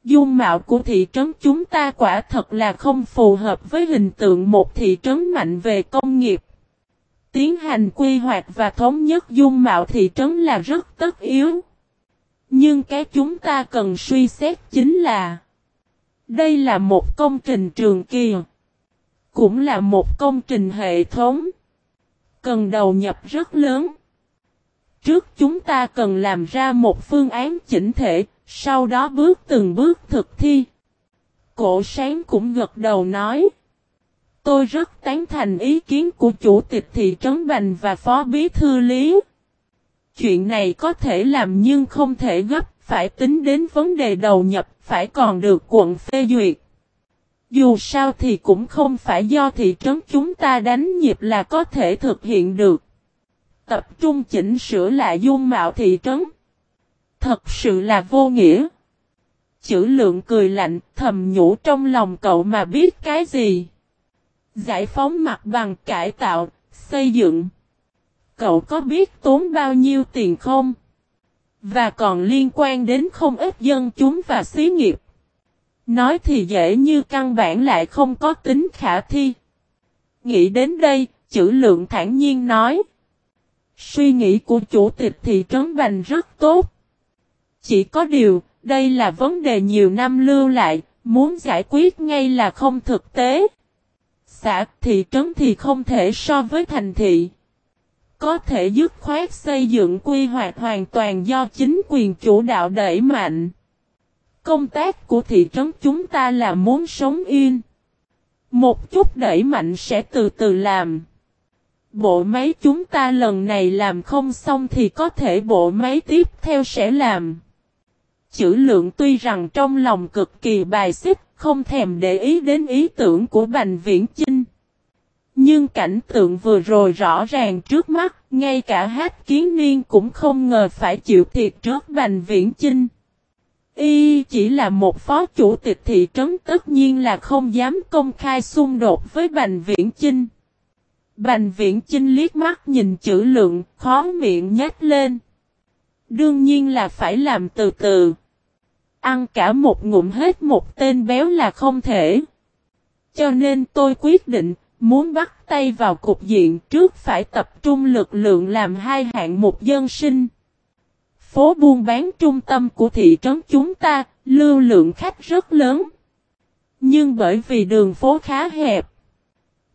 Dung mạo của thị trấn chúng ta quả thật là không phù hợp với hình tượng một thị trấn mạnh về công nghiệp. Tiến hành quy hoạch và thống nhất dung mạo thị trấn là rất tất yếu. Nhưng cái chúng ta cần suy xét chính là, Đây là một công trình trường kỳ Cũng là một công trình hệ thống Cần đầu nhập rất lớn Trước chúng ta cần làm ra một phương án chỉnh thể sau đó bước từng bước thực thi. Cổ sáng cũng gật đầu nói. Tôi rất tán thành ý kiến của chủ tịch thị trấn Bành và phó bí thư lý. Chuyện này có thể làm nhưng không thể gấp, phải tính đến vấn đề đầu nhập, phải còn được quận phê duyệt. Dù sao thì cũng không phải do thị trấn chúng ta đánh nhịp là có thể thực hiện được. Tập trung chỉnh sửa lại dung mạo thị trấn. Thật sự là vô nghĩa. Chữ lượng cười lạnh thầm nhủ trong lòng cậu mà biết cái gì. Giải phóng mặt bằng cải tạo, xây dựng. Cậu có biết tốn bao nhiêu tiền không? Và còn liên quan đến không ít dân chúng và xí nghiệp. Nói thì dễ như căn bản lại không có tính khả thi. Nghĩ đến đây, chữ lượng thản nhiên nói. Suy nghĩ của chủ tịch thị trấn Bành rất tốt. Chỉ có điều, đây là vấn đề nhiều năm lưu lại, muốn giải quyết ngay là không thực tế. Xã thị trấn thì không thể so với thành thị. Có thể dứt khoát xây dựng quy hoạch hoàn toàn do chính quyền chủ đạo đẩy mạnh. Công tác của thị trấn chúng ta là muốn sống yên. Một chút đẩy mạnh sẽ từ từ làm. Bộ máy chúng ta lần này làm không xong thì có thể bộ máy tiếp theo sẽ làm chữ lượng tuy rằng trong lòng cực kỳ bài xích, không thèm để ý đến ý tưởng của Bành Viễn Chinh. Nhưng cảnh tượng vừa rồi rõ ràng trước mắt, ngay cả hát kiến niên cũng không ngờ phải chịu thiệt trước Bành Viễn Chinh. Y chỉ là một phó chủ tịch thị trấn tất nhiên là không dám công khai xung đột với Bành Viễn Chinh. Bành Viễn Chinh liếc mắt nhìn chữ lượng, khó miệng nhếch lên. Đương nhiên là phải làm từ từ. Ăn cả một ngụm hết một tên béo là không thể. Cho nên tôi quyết định, muốn bắt tay vào cục diện trước phải tập trung lực lượng làm hai hạng mục dân sinh. Phố buôn bán trung tâm của thị trấn chúng ta, lưu lượng khách rất lớn. Nhưng bởi vì đường phố khá hẹp,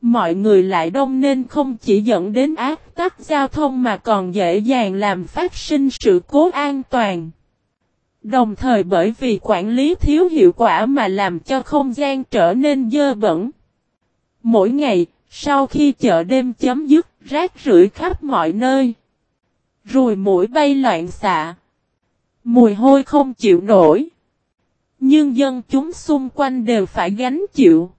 Mọi người lại đông nên không chỉ dẫn đến ác tắc giao thông mà còn dễ dàng làm phát sinh sự cố an toàn. Đồng thời bởi vì quản lý thiếu hiệu quả mà làm cho không gian trở nên dơ bẩn. Mỗi ngày, sau khi chợ đêm chấm dứt, rác rưởi khắp mọi nơi. Rùi mũi bay loạn xạ. Mùi hôi không chịu nổi. Nhưng dân chúng xung quanh đều phải gánh chịu.